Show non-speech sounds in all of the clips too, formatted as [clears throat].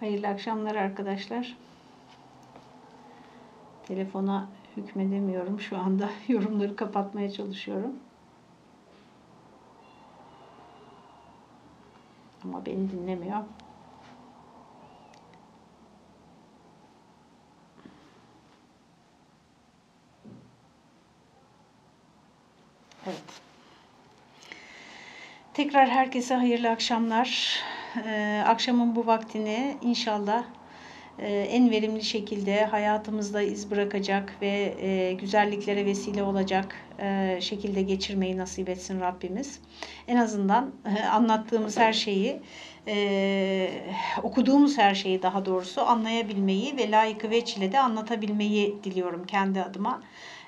Hayırlı akşamlar arkadaşlar. Telefona hükmedemiyorum şu anda. [laughs] Yorumları kapatmaya çalışıyorum. Ama beni dinlemiyor. Evet. Tekrar herkese hayırlı akşamlar. Ee, akşamın bu vaktini inşallah e, en verimli şekilde hayatımızda iz bırakacak ve e, güzelliklere vesile olacak e, şekilde geçirmeyi nasip etsin Rabbimiz. En azından anlattığımız her şeyi, okuduğumuz her şeyi daha doğrusu anlayabilmeyi ve layıkı veçile de anlatabilmeyi diliyorum kendi adıma.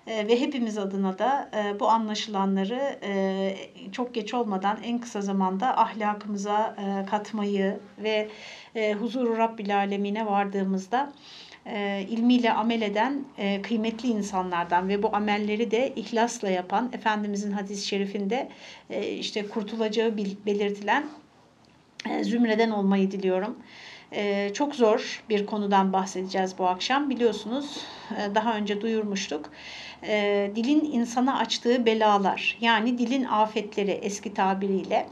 E, ve hepimiz adına da e, bu anlaşılanları e, çok geç olmadan en kısa zamanda ahlakımıza e, katmayı ve huzuru Rabbil Alemine vardığımızda ilmiyle amel eden kıymetli insanlardan ve bu amelleri de ihlasla yapan Efendimizin hadis-i şerifinde işte kurtulacağı belirtilen zümreden olmayı diliyorum. Ee, çok zor bir konudan bahsedeceğiz bu akşam. Biliyorsunuz daha önce duyurmuştuk. Ee, dilin insana açtığı belalar yani dilin afetleri eski tabiriyle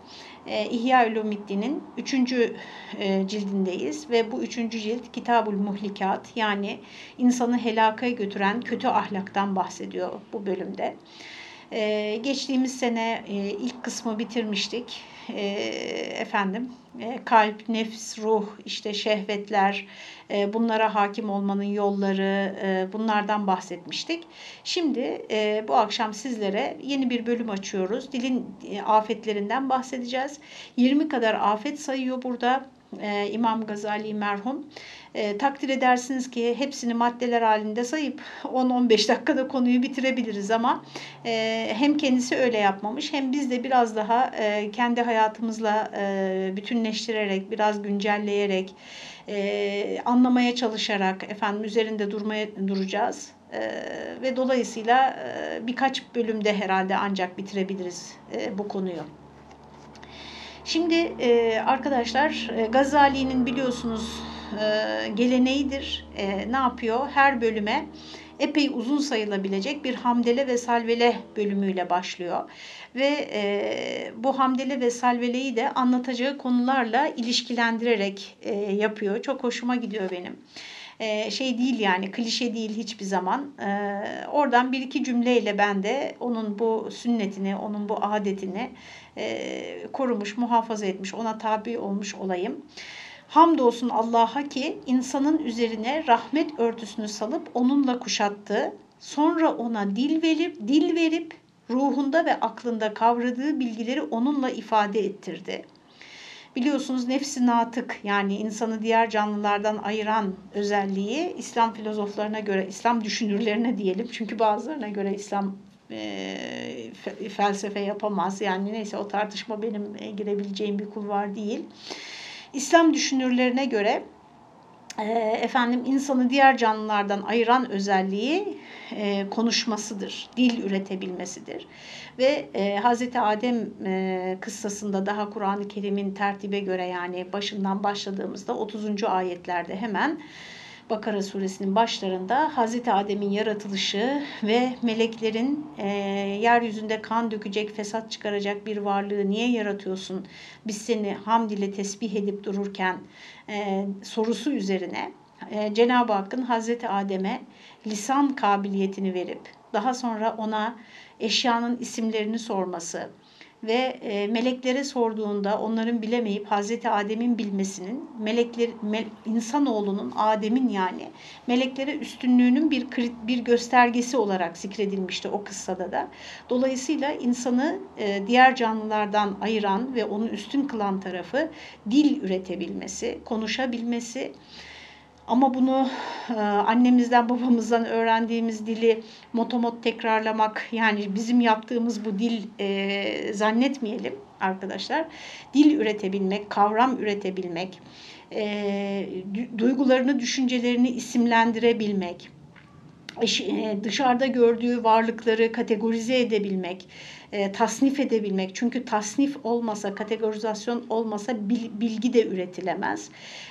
e, İhya Ulumiddin'in 3. E, cildindeyiz ve bu 3. cilt Kitabul Muhlikat yani insanı helakaya götüren kötü ahlaktan bahsediyor bu bölümde. Ee, geçtiğimiz sene e, ilk kısmı bitirmiştik. Ee, efendim e, kalp, nefs, ruh, işte şehvetler, e, bunlara hakim olmanın yolları, e, bunlardan bahsetmiştik. Şimdi e, bu akşam sizlere yeni bir bölüm açıyoruz. Dilin e, afetlerinden bahsedeceğiz. 20 kadar afet sayıyor burada e, İmam Gazali merhum. E, takdir edersiniz ki hepsini maddeler halinde sayıp 10-15 dakikada konuyu bitirebiliriz ama e, hem kendisi öyle yapmamış hem biz de biraz daha e, kendi hayatımızla e, bütünleştirerek, biraz güncelleyerek, e, anlamaya çalışarak efendim üzerinde durmaya duracağız. E, ve dolayısıyla e, birkaç bölümde herhalde ancak bitirebiliriz e, bu konuyu. Şimdi e, arkadaşlar e, Gazali'nin biliyorsunuz e, geleneğidir. E, ne yapıyor? Her bölüme epey uzun sayılabilecek bir hamdele ve salvele bölümüyle başlıyor. Ve e, bu hamdele ve salveleyi de anlatacağı konularla ilişkilendirerek e, yapıyor. Çok hoşuma gidiyor benim. E, şey değil yani klişe değil hiçbir zaman. E, oradan bir iki cümleyle ben de onun bu sünnetini, onun bu adetini e, korumuş, muhafaza etmiş, ona tabi olmuş olayım. Hamdolsun Allah'a ki insanın üzerine rahmet örtüsünü salıp onunla kuşattı. Sonra ona dil verip, dil verip ruhunda ve aklında kavradığı bilgileri onunla ifade ettirdi. Biliyorsunuz nefsi natık yani insanı diğer canlılardan ayıran özelliği İslam filozoflarına göre, İslam düşünürlerine diyelim. Çünkü bazılarına göre İslam e, felsefe yapamaz. Yani neyse o tartışma benim girebileceğim bir kulvar değil. İslam düşünürlerine göre e, efendim insanı diğer canlılardan ayıran özelliği e, konuşmasıdır, dil üretebilmesidir. Ve e, Hz. Adem e, kıssasında daha Kur'an-ı Kerim'in tertibe göre yani başından başladığımızda 30. ayetlerde hemen Bakara suresinin başlarında Hazreti Adem'in yaratılışı ve meleklerin e, yeryüzünde kan dökecek, fesat çıkaracak bir varlığı niye yaratıyorsun? Biz seni hamd ile tesbih edip dururken e, sorusu üzerine e, Cenab-ı Hakk'ın Hazreti Adem'e lisan kabiliyetini verip daha sonra ona eşyanın isimlerini sorması, ve e, meleklere sorduğunda onların bilemeyip Hazreti Adem'in bilmesinin melekler me, insanoğlunun Adem'in yani meleklere üstünlüğünün bir bir göstergesi olarak zikredilmişti o kıssada da. Dolayısıyla insanı e, diğer canlılardan ayıran ve onu üstün kılan tarafı dil üretebilmesi, konuşabilmesi, ama bunu e, annemizden babamızdan öğrendiğimiz dili motomot tekrarlamak yani bizim yaptığımız bu dil e, zannetmeyelim arkadaşlar. Dil üretebilmek, kavram üretebilmek, e, duygularını, düşüncelerini isimlendirebilmek, dışarıda gördüğü varlıkları kategorize edebilmek, e, tasnif edebilmek. Çünkü tasnif olmasa, kategorizasyon olmasa bilgi de üretilemez.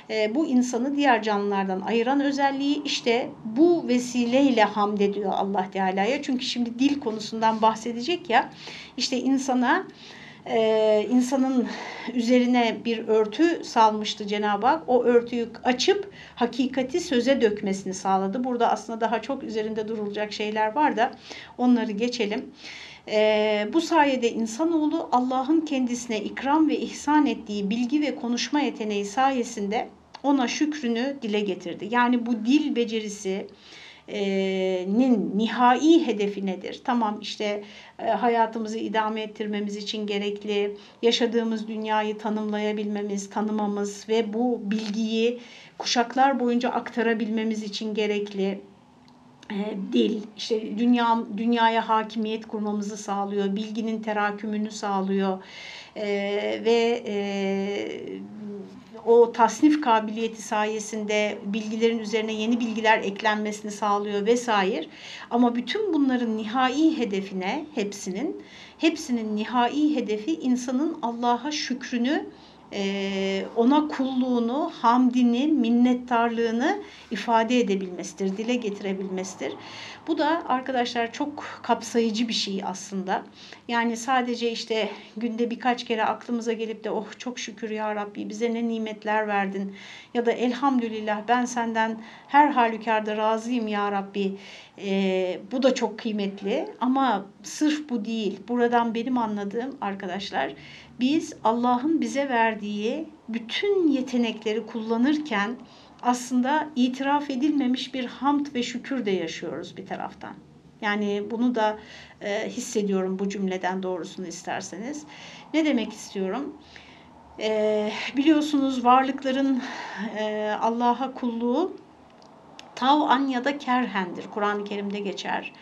E, bu insanı diğer canlılardan ayıran özelliği işte bu vesileyle hamd ediyor Allah Teala'ya. Çünkü şimdi dil konusundan bahsedecek ya, işte insana e, insanın üzerine bir örtü salmıştı Cenab-ı Hak. O örtüyü açıp hakikati söze dökmesini sağladı. Burada aslında daha çok üzerinde durulacak şeyler var da onları geçelim. E, bu sayede insanoğlu Allah'ın kendisine ikram ve ihsan ettiği bilgi ve konuşma yeteneği sayesinde ona şükrünü dile getirdi. Yani bu dil becerisi, nin nihai hedefi nedir? Tamam işte hayatımızı idame ettirmemiz için gerekli, yaşadığımız dünyayı tanımlayabilmemiz, tanımamız ve bu bilgiyi kuşaklar boyunca aktarabilmemiz için gerekli dil, işte dünya dünyaya hakimiyet kurmamızı sağlıyor, bilginin terakümünü sağlıyor ve o tasnif kabiliyeti sayesinde bilgilerin üzerine yeni bilgiler eklenmesini sağlıyor vesaire. Ama bütün bunların nihai hedefine hepsinin hepsinin nihai hedefi insanın Allah'a şükrünü ona kulluğunu, hamdini, minnettarlığını ifade edebilmesidir, dile getirebilmesidir. Bu da arkadaşlar çok kapsayıcı bir şey aslında. Yani sadece işte günde birkaç kere aklımıza gelip de oh çok şükür ya Rabbi bize ne nimetler verdin ya da elhamdülillah ben senden her halükarda razıyım ya Rabbi. Ee, bu da çok kıymetli ama sırf bu değil. Buradan benim anladığım arkadaşlar biz Allah'ın bize verdiği bütün yetenekleri kullanırken aslında itiraf edilmemiş bir hamd ve şükür de yaşıyoruz bir taraftan. Yani bunu da e, hissediyorum bu cümleden doğrusunu isterseniz. Ne demek istiyorum? E, biliyorsunuz varlıkların e, Allah'a kulluğu tav'an ya da kerhendir. Kur'an-ı Kerim'de geçer.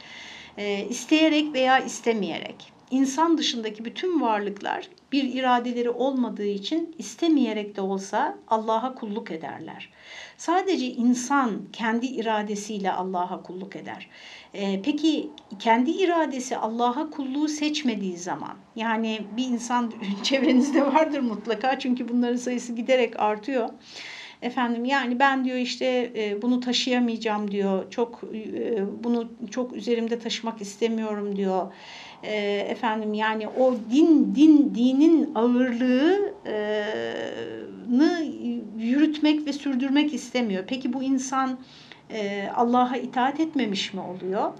E, isteyerek veya istemeyerek. İnsan dışındaki bütün varlıklar bir iradeleri olmadığı için istemeyerek de olsa Allah'a kulluk ederler. Sadece insan kendi iradesiyle Allah'a kulluk eder. Ee, peki kendi iradesi Allah'a kulluğu seçmediği zaman yani bir insan [laughs] çevrenizde vardır mutlaka çünkü bunların sayısı giderek artıyor. Efendim yani ben diyor işte e, bunu taşıyamayacağım diyor. Çok e, bunu çok üzerimde taşımak istemiyorum diyor e, efendim yani o din din dinin ağırlığını yürütmek ve sürdürmek istemiyor. Peki bu insan e, Allah'a itaat etmemiş mi oluyor?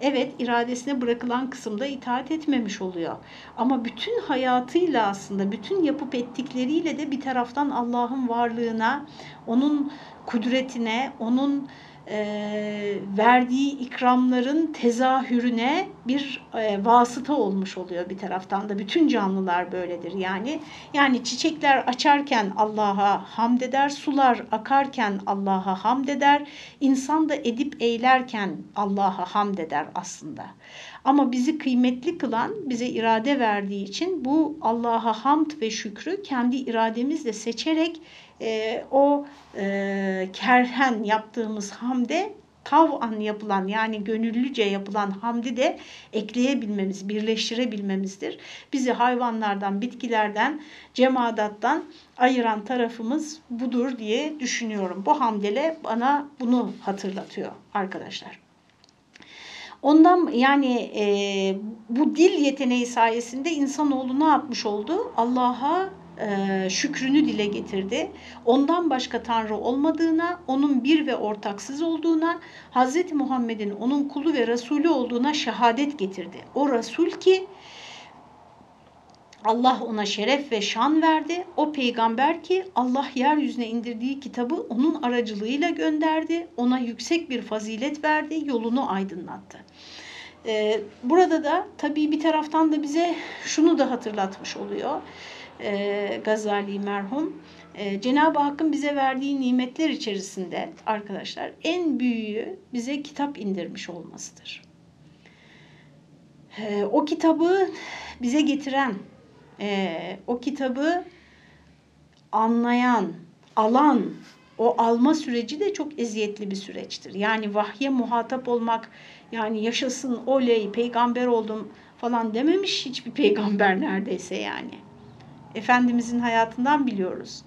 Evet iradesine bırakılan kısımda itaat etmemiş oluyor. Ama bütün hayatıyla aslında bütün yapıp ettikleriyle de bir taraftan Allah'ın varlığına, onun kudretine, onun e, verdiği ikramların tezahürüne bir e, vasıta olmuş oluyor bir taraftan da. Bütün canlılar böyledir yani. Yani çiçekler açarken Allah'a hamd eder, sular akarken Allah'a hamd eder, insan da edip eylerken Allah'a hamd eder aslında. Ama bizi kıymetli kılan, bize irade verdiği için bu Allah'a hamd ve şükrü kendi irademizle seçerek e, o e, kerhen yaptığımız hamde tav'an yapılan yani gönüllüce yapılan hamdi de ekleyebilmemiz, birleştirebilmemizdir. Bizi hayvanlardan, bitkilerden, cemadattan ayıran tarafımız budur diye düşünüyorum. Bu hamdele bana bunu hatırlatıyor arkadaşlar. Ondan yani e, bu dil yeteneği sayesinde insanoğlu ne yapmış oldu? Allah'a e, şükrünü dile getirdi. Ondan başka Tanrı olmadığına, onun bir ve ortaksız olduğuna, Hz. Muhammed'in onun kulu ve Resulü olduğuna şehadet getirdi. O Resul ki Allah ona şeref ve şan verdi. O peygamber ki Allah yeryüzüne indirdiği kitabı onun aracılığıyla gönderdi. Ona yüksek bir fazilet verdi, yolunu aydınlattı. Burada da tabii bir taraftan da bize şunu da hatırlatmış oluyor e, Gazali merhum. E, Cenab-ı Hakk'ın bize verdiği nimetler içerisinde arkadaşlar en büyüğü bize kitap indirmiş olmasıdır. E, o kitabı bize getiren, e, o kitabı anlayan, alan o alma süreci de çok eziyetli bir süreçtir. Yani vahye muhatap olmak, yani yaşasın oley peygamber oldum falan dememiş hiçbir peygamber neredeyse yani. Efendimizin hayatından biliyoruz.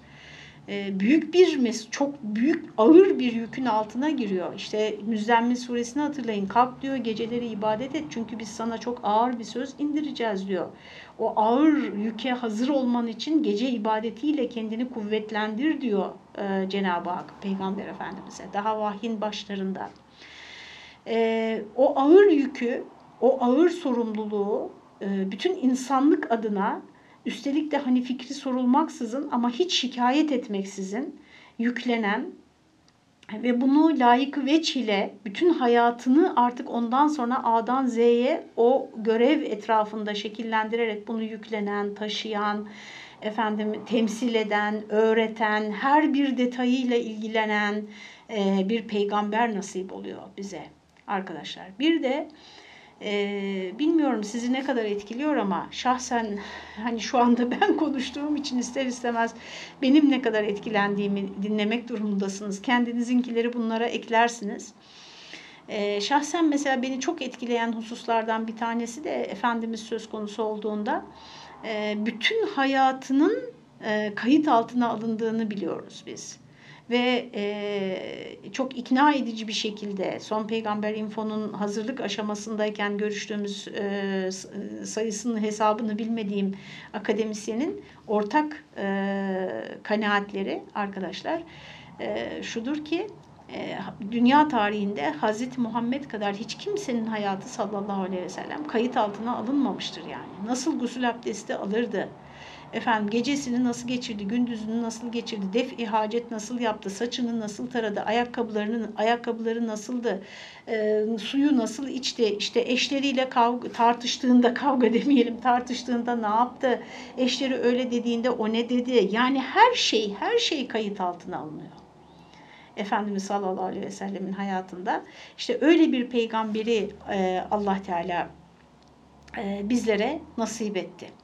Ee, büyük bir çok büyük ağır bir yükün altına giriyor. İşte Müzzemmil suresini hatırlayın. Kalk diyor geceleri ibadet et çünkü biz sana çok ağır bir söz indireceğiz diyor. O ağır yüke hazır olman için gece ibadetiyle kendini kuvvetlendir diyor e, Cenab-ı Hak Peygamber Efendimiz'e. Daha vahyin başlarında. E, o ağır yükü, o ağır sorumluluğu e, bütün insanlık adına üstelik de hani fikri sorulmaksızın ama hiç şikayet etmeksizin yüklenen ve bunu layıkı veç ile bütün hayatını artık ondan sonra A'dan Z'ye o görev etrafında şekillendirerek bunu yüklenen, taşıyan, efendim temsil eden, öğreten, her bir detayıyla ilgilenen bir peygamber nasip oluyor bize arkadaşlar. Bir de ee, bilmiyorum sizi ne kadar etkiliyor ama şahsen hani şu anda [laughs] ben konuştuğum için ister istemez benim ne kadar etkilendiğimi dinlemek durumundasınız. Kendinizinkileri bunlara eklersiniz. Ee, şahsen mesela beni çok etkileyen hususlardan bir tanesi de Efendimiz söz konusu olduğunda e, bütün hayatının e, kayıt altına alındığını biliyoruz biz ve e, çok ikna edici bir şekilde Son Peygamber Info'nun hazırlık aşamasındayken görüştüğümüz e, sayısının hesabını bilmediğim akademisyenin ortak e, kanaatleri arkadaşlar e, şudur ki dünya tarihinde Hazreti Muhammed kadar hiç kimsenin hayatı sallallahu aleyhi ve sellem kayıt altına alınmamıştır yani. Nasıl gusül abdesti alırdı? Efendim gecesini nasıl geçirdi, gündüzünü nasıl geçirdi, def hacet nasıl yaptı, saçını nasıl taradı, ayakkabılarının ayakkabıları nasıldı, e, suyu nasıl içti, işte eşleriyle kavga, tartıştığında [laughs] kavga demeyelim, tartıştığında ne yaptı, eşleri öyle dediğinde o ne dedi. Yani her şey, her şey kayıt altına alınıyor. Efendimiz sallallahu aleyhi ve sellemin hayatında işte öyle bir peygamberi e, Allah Teala e, bizlere nasip etti.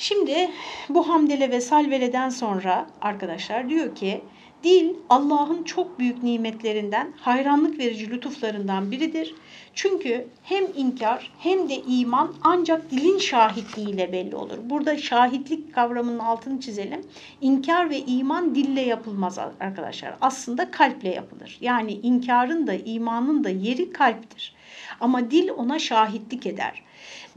Şimdi bu hamdele ve salveleden sonra arkadaşlar diyor ki dil Allah'ın çok büyük nimetlerinden, hayranlık verici lütuflarından biridir. Çünkü hem inkar hem de iman ancak dilin şahitliğiyle belli olur. Burada şahitlik kavramının altını çizelim. İnkar ve iman dille yapılmaz arkadaşlar. Aslında kalple yapılır. Yani inkarın da imanın da yeri kalptir. Ama dil ona şahitlik eder.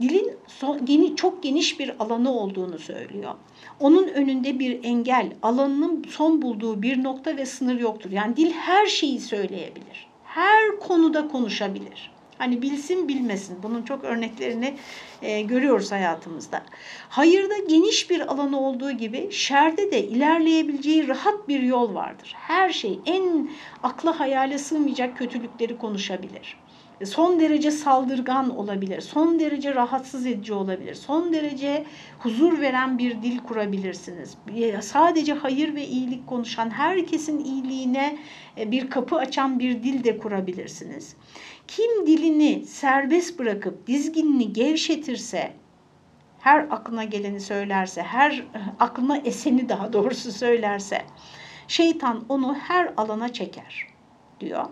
Dilin son, çok geniş bir alanı olduğunu söylüyor. Onun önünde bir engel, alanının son bulduğu bir nokta ve sınır yoktur. Yani dil her şeyi söyleyebilir. Her konuda konuşabilir. Hani bilsin bilmesin. Bunun çok örneklerini e, görüyoruz hayatımızda. Hayırda geniş bir alanı olduğu gibi şerde de ilerleyebileceği rahat bir yol vardır. Her şey en akla hayale sığmayacak kötülükleri konuşabilir son derece saldırgan olabilir, son derece rahatsız edici olabilir, son derece huzur veren bir dil kurabilirsiniz. Sadece hayır ve iyilik konuşan, herkesin iyiliğine e, bir kapı açan bir dil de kurabilirsiniz. Kim dilini serbest bırakıp dizginini gevşetirse, her aklına geleni söylerse, her e, aklına eseni daha doğrusu söylerse, şeytan onu her alana çeker diyor.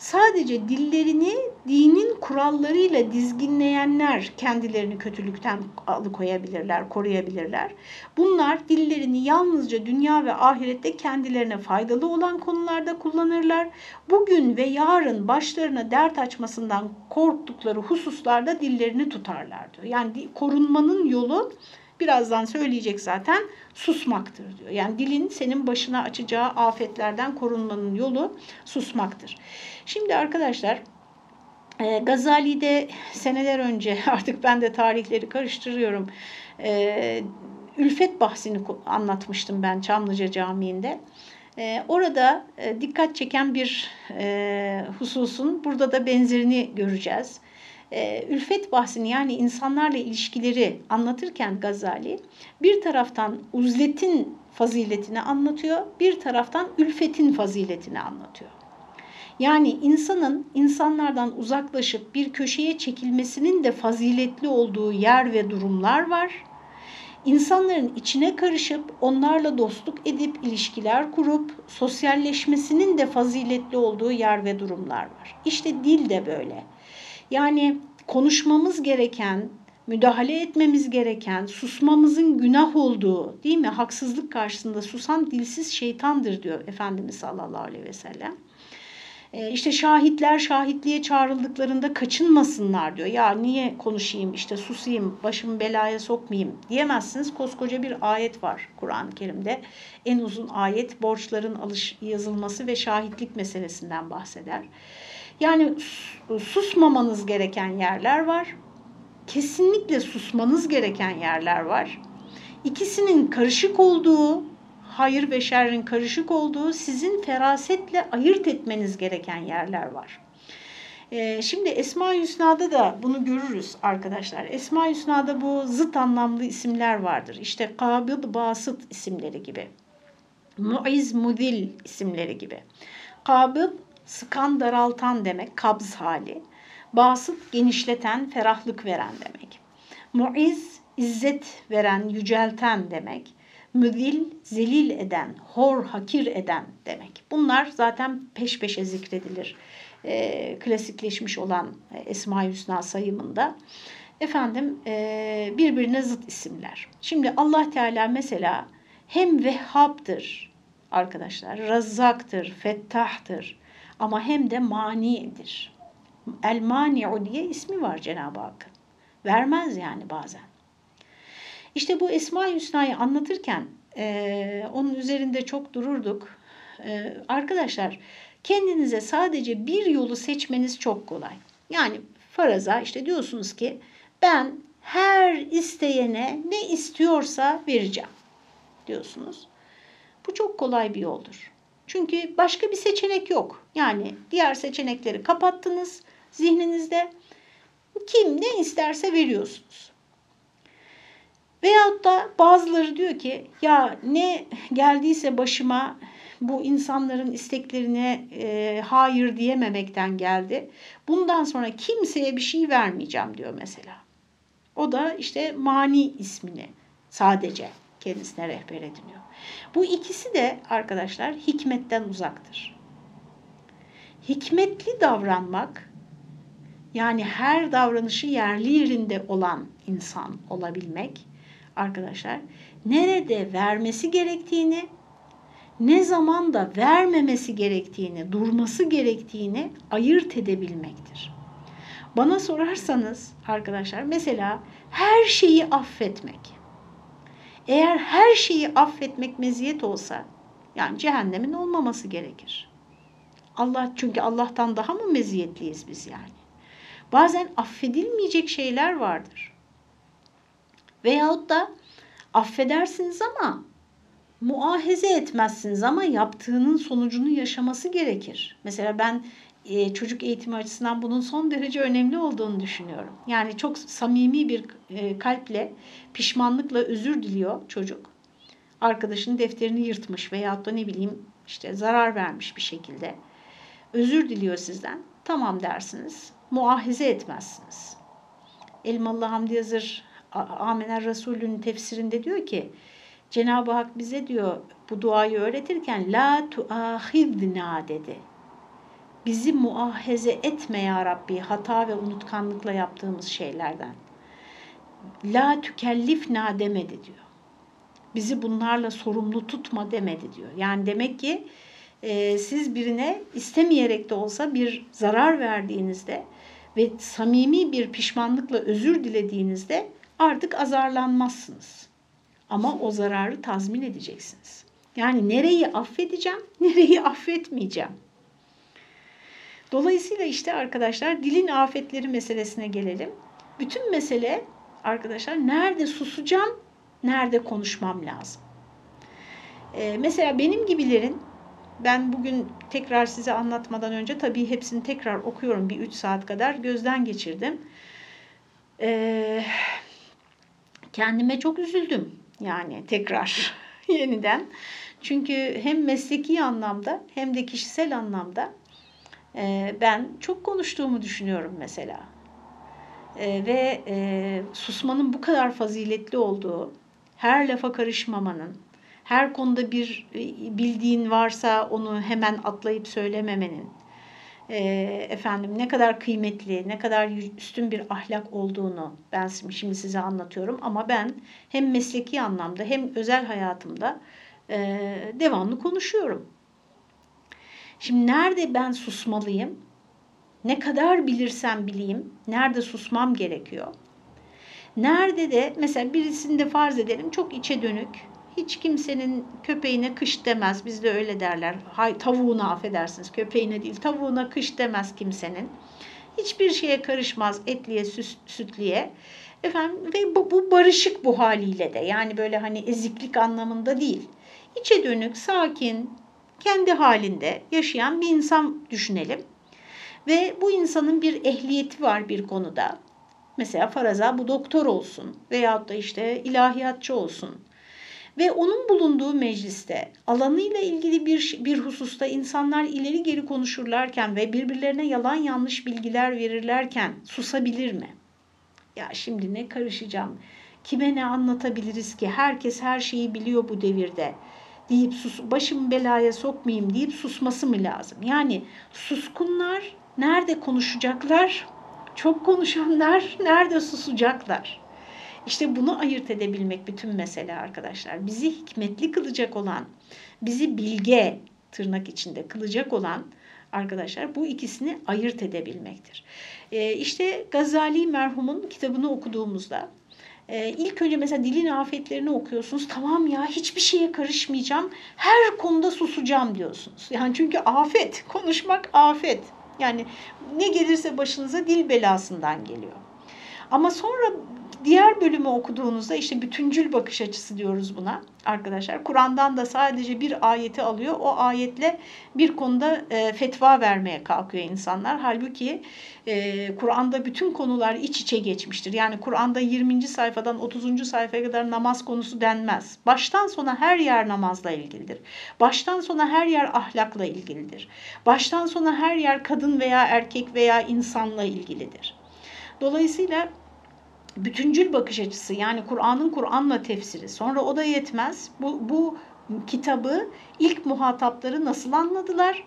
Sadece dillerini dinin kurallarıyla dizginleyenler kendilerini kötülükten alıkoyabilirler, koruyabilirler. Bunlar dillerini yalnızca dünya ve ahirette kendilerine faydalı olan konularda kullanırlar. Bugün ve yarın başlarına dert açmasından korktukları hususlarda dillerini tutarlar diyor. Yani korunmanın yolu birazdan söyleyecek zaten susmaktır diyor. Yani dilin senin başına açacağı afetlerden korunmanın yolu susmaktır. Şimdi arkadaşlar e, Gazali'de seneler önce [laughs] artık ben de tarihleri karıştırıyorum. E, ülfet bahsini anlatmıştım ben Çamlıca Camii'nde. E, orada e, dikkat çeken bir hususun burada da benzerini göreceğiz. E, ülfet bahsini yani insanlarla ilişkileri anlatırken Gazali bir taraftan uzletin faziletini anlatıyor, bir taraftan ülfetin faziletini anlatıyor. Yani insanın insanlardan uzaklaşıp bir köşeye çekilmesinin de faziletli olduğu yer ve durumlar var. insanların içine karışıp onlarla dostluk edip ilişkiler kurup sosyalleşmesinin de faziletli olduğu yer ve durumlar var. İşte dil de böyle. Yani konuşmamız gereken, müdahale etmemiz gereken, susmamızın günah olduğu, değil mi? Haksızlık karşısında susan dilsiz şeytandır diyor Efendimiz sallallahu aleyhi ve sellem. E, işte şahitler şahitliğe çağrıldıklarında kaçınmasınlar diyor. Ya niye konuşayım işte susayım başımı belaya sokmayayım diyemezsiniz. Koskoca bir ayet var Kur'an-ı Kerim'de. En uzun ayet borçların alış yazılması ve şahitlik meselesinden bahseder. Yani susmamanız gereken yerler var. Kesinlikle susmanız gereken yerler var. İkisinin karışık olduğu hayır ve şerrin karışık olduğu sizin ferasetle ayırt etmeniz gereken yerler var. Ee, şimdi Esma-i Hüsna'da da bunu görürüz arkadaşlar. Esma-i Hüsna'da bu zıt anlamlı isimler vardır. İşte Kabid, Basıt isimleri gibi. Muiz, Mudil isimleri gibi. Kabid, sıkan, daraltan demek, kabz hali. Basıt, genişleten, ferahlık veren demek. Muiz, izzet veren, yücelten demek müzil, zelil eden, hor, hakir eden demek. Bunlar zaten peş peşe zikredilir. E, klasikleşmiş olan Esma-i Hüsna sayımında. Efendim e, birbirine zıt isimler. Şimdi Allah Teala mesela hem Vehhab'dır arkadaşlar, Razzaktır, Fettah'tır ama hem de manidir. El Mani'u diye ismi var Cenab-ı Hakk'ın. Vermez yani bazen. İşte bu Esma-i Hüsna'yı anlatırken e, onun üzerinde çok dururduk. E, arkadaşlar kendinize sadece bir yolu seçmeniz çok kolay. Yani faraza işte diyorsunuz ki ben her isteyene ne istiyorsa vereceğim diyorsunuz. Bu çok kolay bir yoldur. Çünkü başka bir seçenek yok. Yani diğer seçenekleri kapattınız zihninizde. Kim ne isterse veriyorsunuz. Veyahut da bazıları diyor ki ya ne geldiyse başıma bu insanların isteklerine e, hayır diyememekten geldi. Bundan sonra kimseye bir şey vermeyeceğim diyor mesela. O da işte mani ismini sadece kendisine rehber ediniyor. Bu ikisi de arkadaşlar hikmetten uzaktır. Hikmetli davranmak yani her davranışı yerli yerinde olan insan olabilmek arkadaşlar nerede vermesi gerektiğini, ne zaman da vermemesi gerektiğini, durması gerektiğini ayırt edebilmektir. Bana sorarsanız arkadaşlar mesela her şeyi affetmek. Eğer her şeyi affetmek meziyet olsa yani cehennemin olmaması gerekir. Allah çünkü Allah'tan daha mı meziyetliyiz biz yani? Bazen affedilmeyecek şeyler vardır. Veyahut da affedersiniz ama muahize etmezsiniz ama yaptığının sonucunu yaşaması gerekir. Mesela ben e, çocuk eğitimi açısından bunun son derece önemli olduğunu düşünüyorum. Yani çok samimi bir e, kalple, pişmanlıkla özür diliyor çocuk. Arkadaşının defterini yırtmış veyahut da ne bileyim işte zarar vermiş bir şekilde. Özür diliyor sizden. Tamam dersiniz. Muahize etmezsiniz. Elmalı Hamdi Yazır Amener Resulü'nün tefsirinde diyor ki Cenab-ı Hak bize diyor bu duayı öğretirken la tuahidna dedi. Bizi muahaze etme ya Rabbi hata ve unutkanlıkla yaptığımız şeylerden. La tükellifna demedi diyor. Bizi bunlarla sorumlu tutma demedi diyor. Yani demek ki e, siz birine istemeyerek de olsa bir zarar verdiğinizde ve samimi bir pişmanlıkla özür dilediğinizde artık azarlanmazsınız. Ama o zararı tazmin edeceksiniz. Yani nereyi affedeceğim, nereyi [laughs] affetmeyeceğim. Dolayısıyla işte arkadaşlar dilin afetleri meselesine gelelim. Bütün mesele arkadaşlar nerede susacağım, nerede konuşmam lazım. Ee, mesela benim gibilerin ben bugün tekrar size anlatmadan önce tabii hepsini tekrar okuyorum bir 3 saat kadar gözden geçirdim. Ee, kendime çok üzüldüm yani tekrar [laughs] yeniden. Çünkü hem mesleki anlamda hem de kişisel anlamda e, ben çok konuştuğumu düşünüyorum mesela. E, ve e, susmanın bu kadar faziletli olduğu, her lafa karışmamanın, her konuda bir e, bildiğin varsa onu hemen atlayıp söylememenin, e, efendim ne kadar kıymetli, ne kadar üstün bir ahlak olduğunu ben şimdi size anlatıyorum. Ama ben hem mesleki anlamda hem özel hayatımda devamlı konuşuyorum. Şimdi nerede ben susmalıyım? Ne kadar bilirsem bileyim, nerede susmam gerekiyor? Nerede de mesela birisinde farz edelim çok içe dönük, hiç kimsenin köpeğine kış demez. Bizde öyle derler. Hay, tavuğuna affedersiniz. Köpeğine değil. Tavuğuna kış demez kimsenin. Hiçbir şeye karışmaz etliye, süs, sütliye. Efendim ve bu, bu barışık bu haliyle de. Yani böyle hani eziklik anlamında değil. İçe dönük, sakin, kendi halinde yaşayan bir insan düşünelim. Ve bu insanın bir ehliyeti var bir konuda. Mesela faraza bu doktor olsun veyahut da işte ilahiyatçı olsun. Ve onun bulunduğu mecliste alanıyla ilgili bir, bir hususta insanlar ileri geri konuşurlarken ve birbirlerine yalan yanlış bilgiler verirlerken susabilir mi? Ya şimdi ne karışacağım? Kime ne anlatabiliriz ki? Herkes her şeyi biliyor bu devirde deyip sus, başımı belaya sokmayayım deyip susması mı lazım? Yani suskunlar nerede konuşacaklar? Çok konuşanlar nerede susacaklar? İşte bunu ayırt edebilmek bütün mesele arkadaşlar. Bizi hikmetli kılacak olan, bizi bilge tırnak içinde kılacak olan arkadaşlar bu ikisini ayırt edebilmektir. Ee, işte Gazali merhumun kitabını okuduğumuzda e, ilk önce mesela dilin afetlerini okuyorsunuz. Tamam ya hiçbir şeye karışmayacağım. Her konuda susacağım diyorsunuz. Yani çünkü afet, [laughs] konuşmak afet. Yani ne gelirse başınıza dil belasından geliyor. Ama sonra diğer bölümü okuduğunuzda işte bütüncül bakış açısı diyoruz buna arkadaşlar. Kur'an'dan da sadece bir ayeti alıyor. O ayetle bir konuda e, fetva vermeye kalkıyor insanlar. Halbuki e, Kur'an'da bütün konular iç içe geçmiştir. Yani Kur'an'da 20. sayfadan 30. sayfaya kadar namaz konusu denmez. Baştan sona her yer namazla ilgilidir. Baştan sona her yer ahlakla ilgilidir. Baştan sona her yer kadın veya erkek veya insanla ilgilidir. Dolayısıyla bütüncül bakış açısı yani Kur'an'ın Kur'an'la tefsiri. Sonra o da yetmez. Bu, bu kitabı ilk muhatapları nasıl anladılar?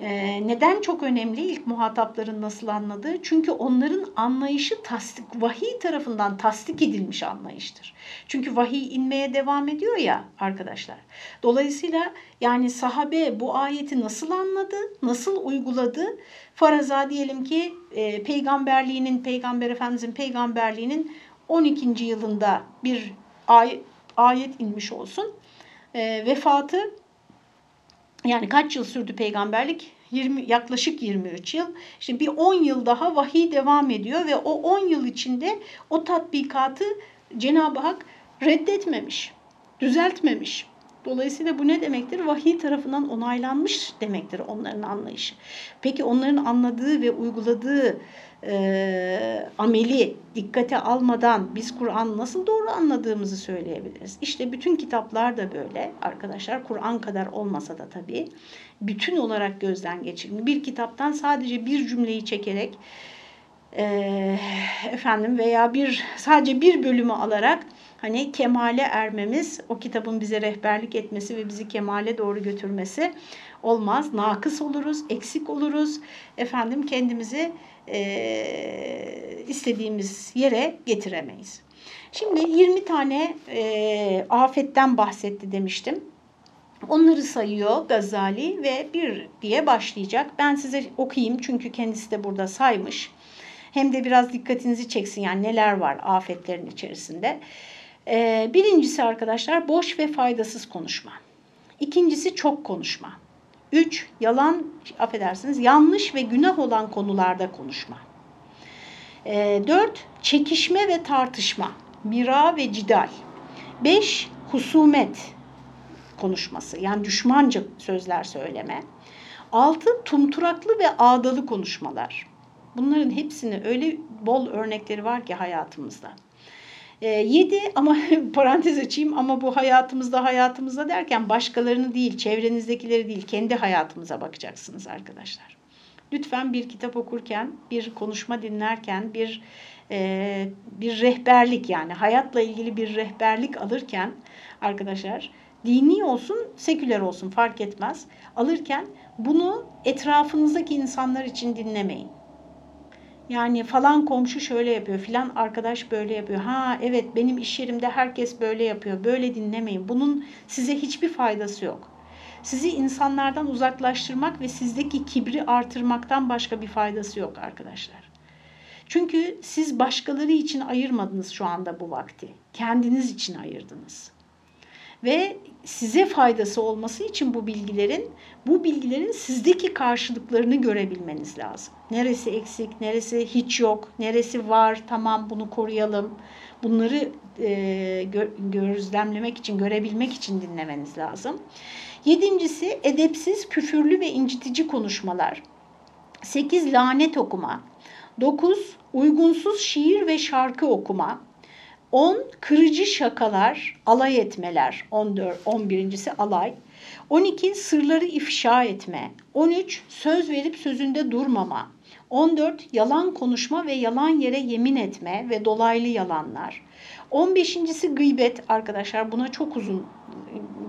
Ee, neden çok önemli ilk muhatapların nasıl anladığı? Çünkü onların anlayışı tasdik, vahiy tarafından tasdik edilmiş anlayıştır. Çünkü vahiy inmeye devam ediyor ya arkadaşlar. Dolayısıyla yani sahabe bu ayeti nasıl anladı, nasıl uyguladı? Faraza diyelim ki e, peygamberliğinin, peygamber efendimizin peygamberliğinin 12. yılında bir ay, ayet inmiş olsun. E, vefatı yani kaç yıl sürdü peygamberlik? 20, yaklaşık 23 yıl. İşte bir 10 yıl daha vahiy devam ediyor ve o 10 yıl içinde o tatbikatı Cenab-ı Hak reddetmemiş, düzeltmemiş. Dolayısıyla bu ne demektir? Vahiy tarafından onaylanmış demektir onların anlayışı. Peki onların anladığı ve uyguladığı e, ameli dikkate almadan biz Kur'an nasıl doğru anladığımızı söyleyebiliriz. İşte bütün kitaplar da böyle arkadaşlar. Kur'an kadar olmasa da tabii bütün olarak gözden geçirin. Bir kitaptan sadece bir cümleyi çekerek e, efendim veya bir sadece bir bölümü alarak hani kemale ermemiz, o kitabın bize rehberlik etmesi ve bizi kemale doğru götürmesi olmaz. Nakıs oluruz, eksik oluruz. Efendim kendimizi e, istediğimiz yere getiremeyiz. Şimdi 20 tane e, afetten bahsetti demiştim. Onları sayıyor Gazali ve bir diye başlayacak. Ben size okuyayım çünkü kendisi de burada saymış. Hem de biraz dikkatinizi çeksin yani neler var afetlerin içerisinde. Ee, birincisi arkadaşlar boş ve faydasız konuşma. İkincisi çok konuşma. Üç, yalan, affedersiniz, yanlış ve günah olan konularda konuşma. Ee, dört, çekişme ve tartışma. Mira ve cidal. Beş, husumet konuşması. Yani düşmanca sözler söyleme. Altı, tumturaklı ve ağdalı konuşmalar. Bunların hepsini öyle bol örnekleri var ki hayatımızda. E, yedi ama [laughs] parantez açayım ama bu hayatımızda hayatımızda derken başkalarını değil, çevrenizdekileri değil, kendi hayatımıza bakacaksınız arkadaşlar. Lütfen bir kitap okurken, bir konuşma dinlerken, bir e, bir rehberlik yani hayatla ilgili bir rehberlik alırken arkadaşlar dini olsun seküler olsun fark etmez alırken bunu etrafınızdaki insanlar için dinlemeyin. Yani falan komşu şöyle yapıyor, filan arkadaş böyle yapıyor. Ha evet benim iş yerimde herkes böyle yapıyor. Böyle dinlemeyin. Bunun size hiçbir faydası yok. Sizi insanlardan uzaklaştırmak ve sizdeki kibri artırmaktan başka bir faydası yok arkadaşlar. Çünkü siz başkaları için ayırmadınız şu anda bu vakti. Kendiniz için ayırdınız. Ve size faydası olması için bu bilgilerin, bu bilgilerin sizdeki karşılıklarını görebilmeniz lazım. Neresi eksik, neresi hiç yok, neresi var, tamam bunu koruyalım. Bunları e, gö gözlemlemek için, görebilmek için dinlemeniz lazım. Yedincisi edepsiz, küfürlü ve incitici konuşmalar. Sekiz lanet okuma. Dokuz uygunsuz şiir ve şarkı okuma. 10 kırıcı şakalar, alay etmeler. 14 11.si alay. 12 sırları ifşa etme. 13 söz verip sözünde durmama. 14 yalan konuşma ve yalan yere yemin etme ve dolaylı yalanlar. 15.si gıybet arkadaşlar buna çok uzun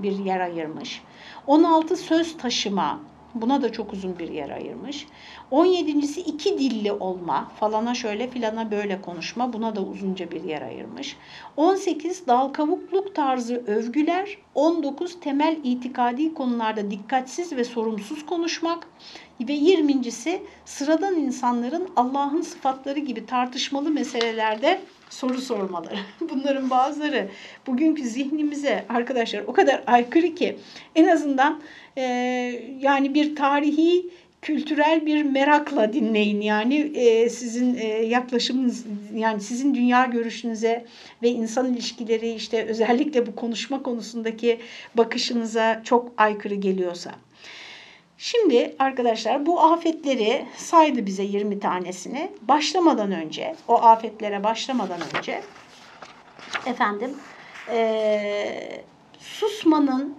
bir yer ayırmış. 16 söz taşıma buna da çok uzun bir yer ayırmış. 17.si iki dilli olma falana şöyle filana böyle konuşma buna da uzunca bir yer ayırmış. 18 dal kavukluk tarzı övgüler. 19 temel itikadi konularda dikkatsiz ve sorumsuz konuşmak. Ve 20.si sıradan insanların Allah'ın sıfatları gibi tartışmalı meselelerde soru sormaları. [laughs] Bunların bazıları bugünkü zihnimize arkadaşlar o kadar aykırı ki en azından e, yani bir tarihi kültürel bir merakla dinleyin yani e, sizin e, yaklaşımınız yani sizin dünya görüşünüze ve insan ilişkileri işte özellikle bu konuşma konusundaki bakışınıza çok aykırı geliyorsa. Şimdi arkadaşlar bu afetleri saydı bize 20 tanesini. Başlamadan önce, o afetlere başlamadan önce efendim e, susmanın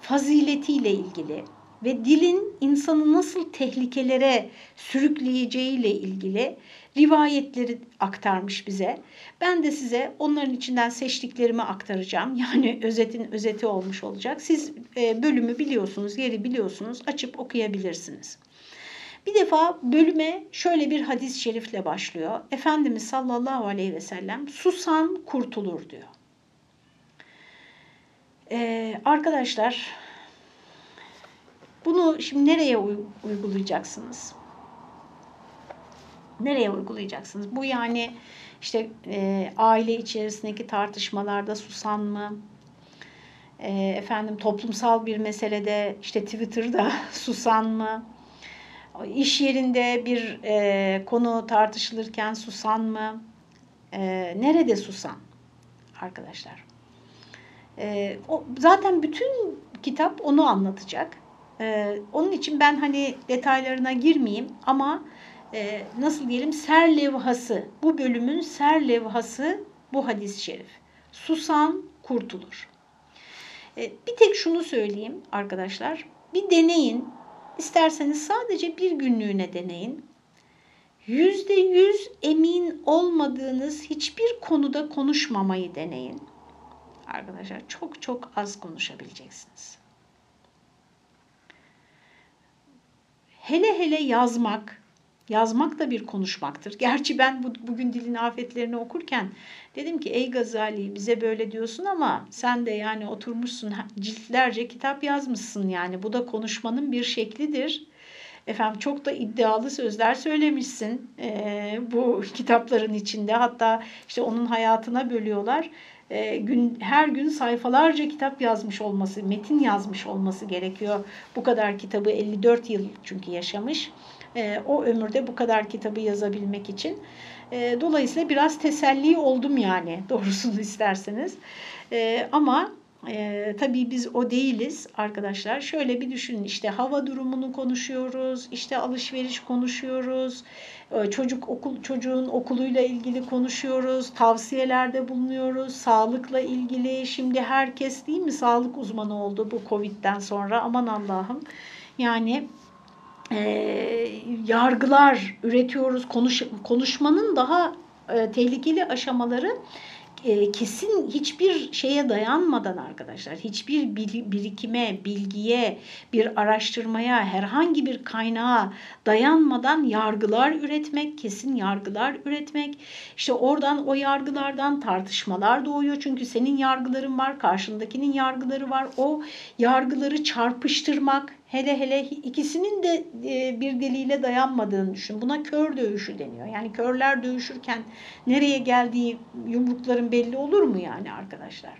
faziletiyle ilgili ve dilin insanı nasıl tehlikelere sürükleyeceğiyle ilgili rivayetleri aktarmış bize. Ben de size onların içinden seçtiklerimi aktaracağım. [laughs] Yani özetin özeti olmuş olacak. Siz e, bölümü biliyorsunuz, yeri biliyorsunuz. Açıp okuyabilirsiniz. Bir defa bölüme şöyle bir hadis-i şerifle başlıyor. Efendimiz sallallahu aleyhi ve sellem susan kurtulur diyor. Ee, arkadaşlar bunu şimdi nereye uygulayacaksınız? Nereye uygulayacaksınız? Bu yani işte e, aile içerisindeki tartışmalarda susan mı? E, efendim toplumsal bir meselede işte Twitter'da [laughs] susan mı? İş yerinde bir e, konu tartışılırken susan mı? E, nerede susan? Arkadaşlar. E, o, zaten bütün kitap onu anlatacak. Ee, onun için ben hani detaylarına girmeyeyim ama e, nasıl diyelim ser levhası, bu bölümün ser levhası bu hadis-i şerif. Susan kurtulur. E, bir tek şunu söyleyeyim arkadaşlar. Bir deneyin. İsterseniz sadece bir günlüğüne deneyin. Yüzde yüz emin olmadığınız hiçbir konuda konuşmamayı deneyin. Arkadaşlar çok çok az konuşabileceksiniz. Hele hele yazmak, yazmak da bir konuşmaktır. Gerçi ben bu, bugün dilin afetlerini okurken dedim ki ey Gazali bize böyle diyorsun ama sen de yani oturmuşsun ciltlerce kitap yazmışsın yani bu da konuşmanın bir şeklidir. Efendim çok da iddialı sözler söylemişsin e, bu kitapların içinde. Hatta işte onun hayatına bölüyorlar. E, gün her gün sayfalarca kitap yazmış olması, metin yazmış olması gerekiyor. Bu kadar kitabı 54 yıl çünkü yaşamış. E, o ömürde bu kadar kitabı yazabilmek için. E, dolayısıyla biraz teselli oldum yani [laughs] doğrusunu isterseniz. E, ama e, tabii biz o değiliz arkadaşlar. Şöyle bir düşünün işte hava durumunu konuşuyoruz, işte alışveriş konuşuyoruz, e, çocuk okul çocuğun okuluyla ilgili konuşuyoruz, tavsiyelerde bulunuyoruz, sağlıkla ilgili. Şimdi herkes değil mi sağlık uzmanı oldu bu Covid'den sonra aman Allah'ım. Yani e, yargılar üretiyoruz, konuş, konuşmanın daha e, tehlikeli aşamaları e, kesin hiçbir şeye dayanmadan arkadaşlar, hiçbir birikime, bilgiye, bir araştırmaya, herhangi bir kaynağa dayanmadan yargılar üretmek, kesin yargılar üretmek. İşte oradan o yargılardan tartışmalar doğuyor. Çünkü senin yargıların var, karşındakinin yargıları var. O yargıları çarpıştırmak, hele hele ikisinin de e, bir deliyle dayanmadığını düşün. Buna kör dövüşü deniyor. Yani körler dövüşürken nereye geldiği yumrukların belli olur mu yani arkadaşlar?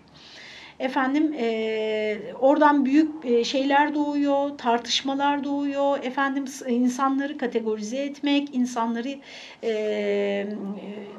Efendim e, oradan büyük e, şeyler doğuyor, tartışmalar doğuyor. Efendim insanları kategorize etmek, insanları e,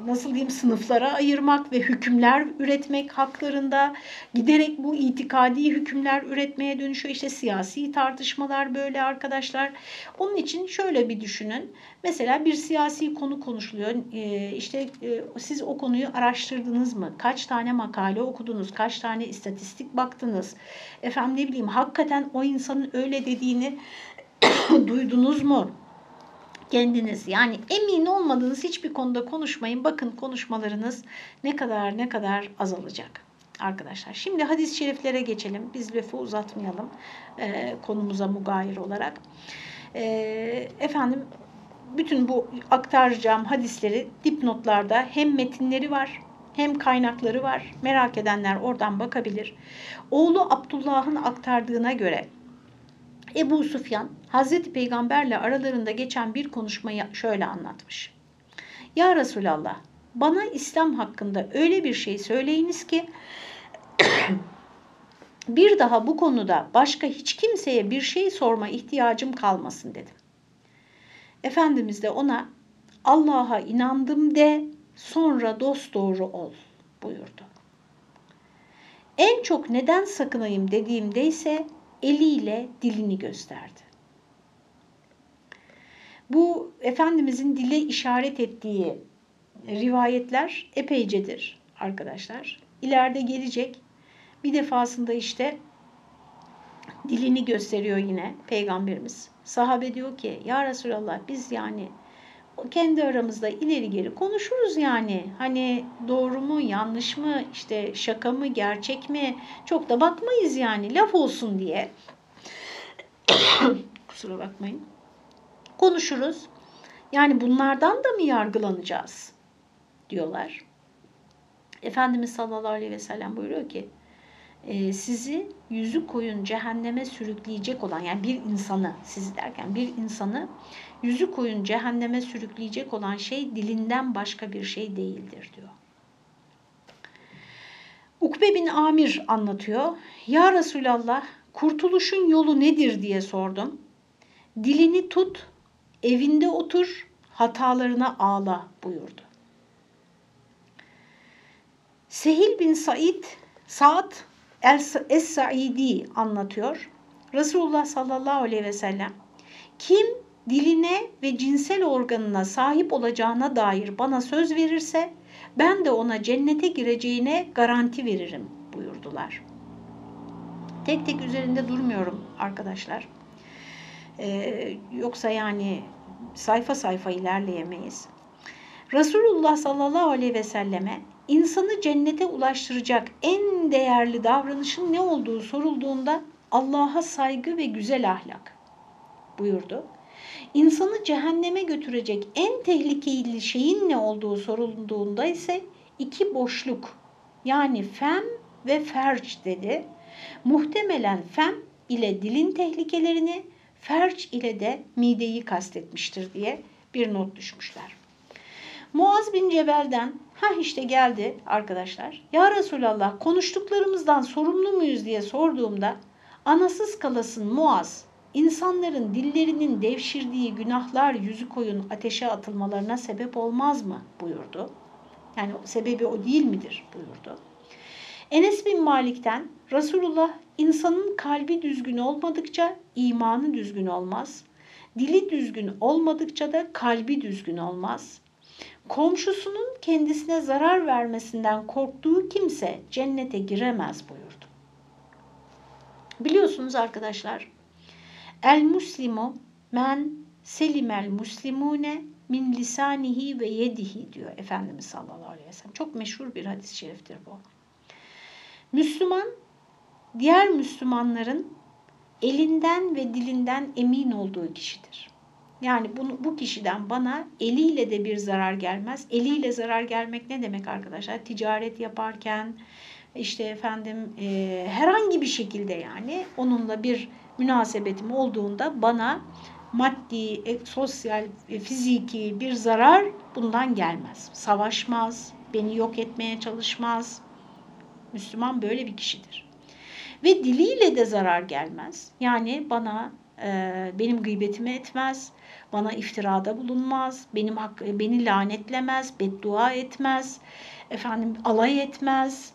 nasıl diyeyim sınıflara ayırmak ve hükümler üretmek haklarında giderek bu itikadi hükümler üretmeye dönüşüyor. İşte siyasi tartışmalar böyle arkadaşlar. Onun için şöyle bir düşünün. Mesela bir siyasi konu konuşuluyor. E, işte siz o konuyu araştırdınız mı? Kaç tane makale okudunuz? Kaç tane istatistik baktınız? Efendim ne bileyim hakikaten o insanın öyle dediğini [coughs] duydunuz mu? kendiniz yani emin olmadığınız hiçbir konuda konuşmayın. Bakın konuşmalarınız ne kadar ne kadar azalacak arkadaşlar. Şimdi hadis-i şeriflere geçelim. Biz lafı uzatmayalım e, konumuza mugayir olarak. E, efendim bütün bu aktaracağım hadisleri dipnotlarda hem metinleri var hem kaynakları var. Merak edenler oradan bakabilir. Oğlu Abdullah'ın aktardığına göre Ebu Sufyan Hazreti Peygamberle aralarında geçen bir konuşmayı şöyle anlatmış. Ya Resulallah bana İslam hakkında öyle bir şey söyleyiniz ki [clears throat] bir daha bu konuda başka hiç kimseye bir şey sorma ihtiyacım kalmasın dedim. Efendimiz de ona Allah'a inandım de sonra dost doğru ol buyurdu. En çok neden sakınayım dediğimde ise eliyle dilini gösterdi. Bu Efendimizin dile işaret ettiği rivayetler epeycedir arkadaşlar. İleride gelecek. Bir defasında işte dilini gösteriyor yine Peygamberimiz. Sahabe diyor ki ya Resulallah biz yani kendi aramızda ileri geri konuşuruz yani. Hani doğru mu, yanlış mı, işte şaka mı, gerçek mi çok da bakmayız yani laf olsun diye. [coughs] Kusura bakmayın. Konuşuruz. Yani bunlardan da mı yargılanacağız diyorlar. Efendimiz sallallahu aleyhi ve sellem buyuruyor ki sizi yüzü koyun cehenneme sürükleyecek olan yani bir insanı sizi derken bir insanı yüzü koyun cehenneme sürükleyecek olan şey dilinden başka bir şey değildir diyor. Ukbe bin Amir anlatıyor. Ya Resulallah kurtuluşun yolu nedir diye sordum. Dilini tut, evinde otur, hatalarına ağla buyurdu. Sehil bin Said, Saad Es-Saidi anlatıyor. Resulullah sallallahu aleyhi ve sellem kim diline ve cinsel organına sahip olacağına dair bana söz verirse ben de ona cennete gireceğine garanti veririm buyurdular. Tek tek üzerinde durmuyorum arkadaşlar. Ee, yoksa yani sayfa sayfa ilerleyemeyiz. Resulullah sallallahu aleyhi ve selleme insanı cennete ulaştıracak en değerli davranışın ne olduğu sorulduğunda Allah'a saygı ve güzel ahlak buyurdu. İnsanı cehenneme götürecek en tehlikeli şeyin ne olduğu sorulduğunda ise iki boşluk yani fem ve ferç dedi. Muhtemelen fem ile dilin tehlikelerini, ferç ile de mideyi kastetmiştir diye bir not düşmüşler. Muaz bin Cebel'den ha işte geldi arkadaşlar. Ya Resulallah konuştuklarımızdan sorumlu muyuz diye sorduğumda anasız kalasın Muaz insanların dillerinin devşirdiği günahlar yüzü koyun ateşe atılmalarına sebep olmaz mı buyurdu. Yani sebebi o değil midir buyurdu. Enes bin Malik'ten Resulullah insanın kalbi düzgün olmadıkça imanı düzgün olmaz. Dili düzgün olmadıkça da kalbi düzgün olmaz. Komşusunun kendisine zarar vermesinden korktuğu kimse cennete giremez buyurdu. Biliyorsunuz arkadaşlar El muslimu men selimel muslimune min lisanihi ve yedihi diyor Efendimiz sallallahu aleyhi ve sellem. Çok meşhur bir hadis-i şeriftir bu. Müslüman diğer Müslümanların elinden ve dilinden emin olduğu kişidir. Yani bunu, bu kişiden bana eliyle de bir zarar gelmez. Eliyle zarar gelmek ne demek arkadaşlar? Ticaret yaparken işte efendim e, herhangi bir şekilde yani onunla bir münasebetim olduğunda bana maddi, e, sosyal, e, fiziki bir zarar bundan gelmez. Savaşmaz, beni yok etmeye çalışmaz. Müslüman böyle bir kişidir. Ve diliyle de zarar gelmez. Yani bana e, benim gıybetimi etmez, bana iftirada bulunmaz, benim hak, beni lanetlemez, beddua etmez, efendim alay etmez,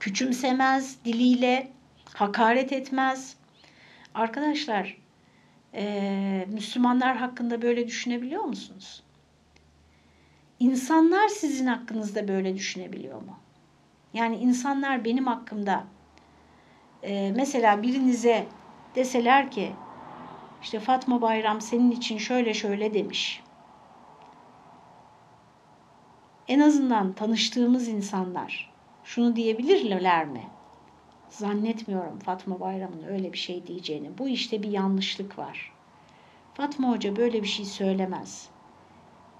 küçümsemez diliyle, hakaret etmez. Arkadaşlar, e, Müslümanlar hakkında böyle düşünebiliyor musunuz? İnsanlar sizin hakkınızda böyle düşünebiliyor mu? Yani insanlar benim hakkımda e, mesela birinize deseler ki işte Fatma Bayram senin için şöyle şöyle demiş. En azından tanıştığımız insanlar şunu diyebilirler mi? Zannetmiyorum Fatma Bayram'ın öyle bir şey diyeceğini. Bu işte bir yanlışlık var. Fatma Hoca böyle bir şey söylemez.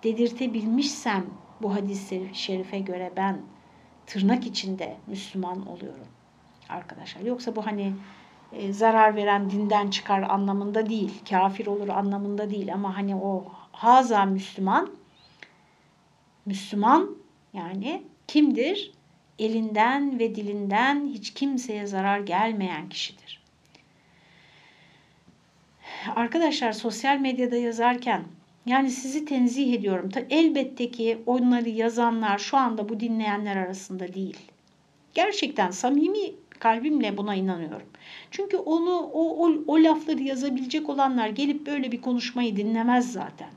Dedirtebilmişsem bu hadis-i şerife göre ben tırnak içinde Müslüman oluyorum arkadaşlar. Yoksa bu hani e, zarar veren dinden çıkar anlamında değil, kafir olur anlamında değil ama hani o haza Müslüman, Müslüman yani kimdir? Elinden ve dilinden hiç kimseye zarar gelmeyen kişidir. Arkadaşlar sosyal medyada yazarken yani sizi tenzih ediyorum. Elbette ki onları yazanlar şu anda bu dinleyenler arasında değil. Gerçekten samimi kalbimle buna inanıyorum. Çünkü onu o, o, o lafları yazabilecek olanlar gelip böyle bir konuşmayı dinlemez zaten.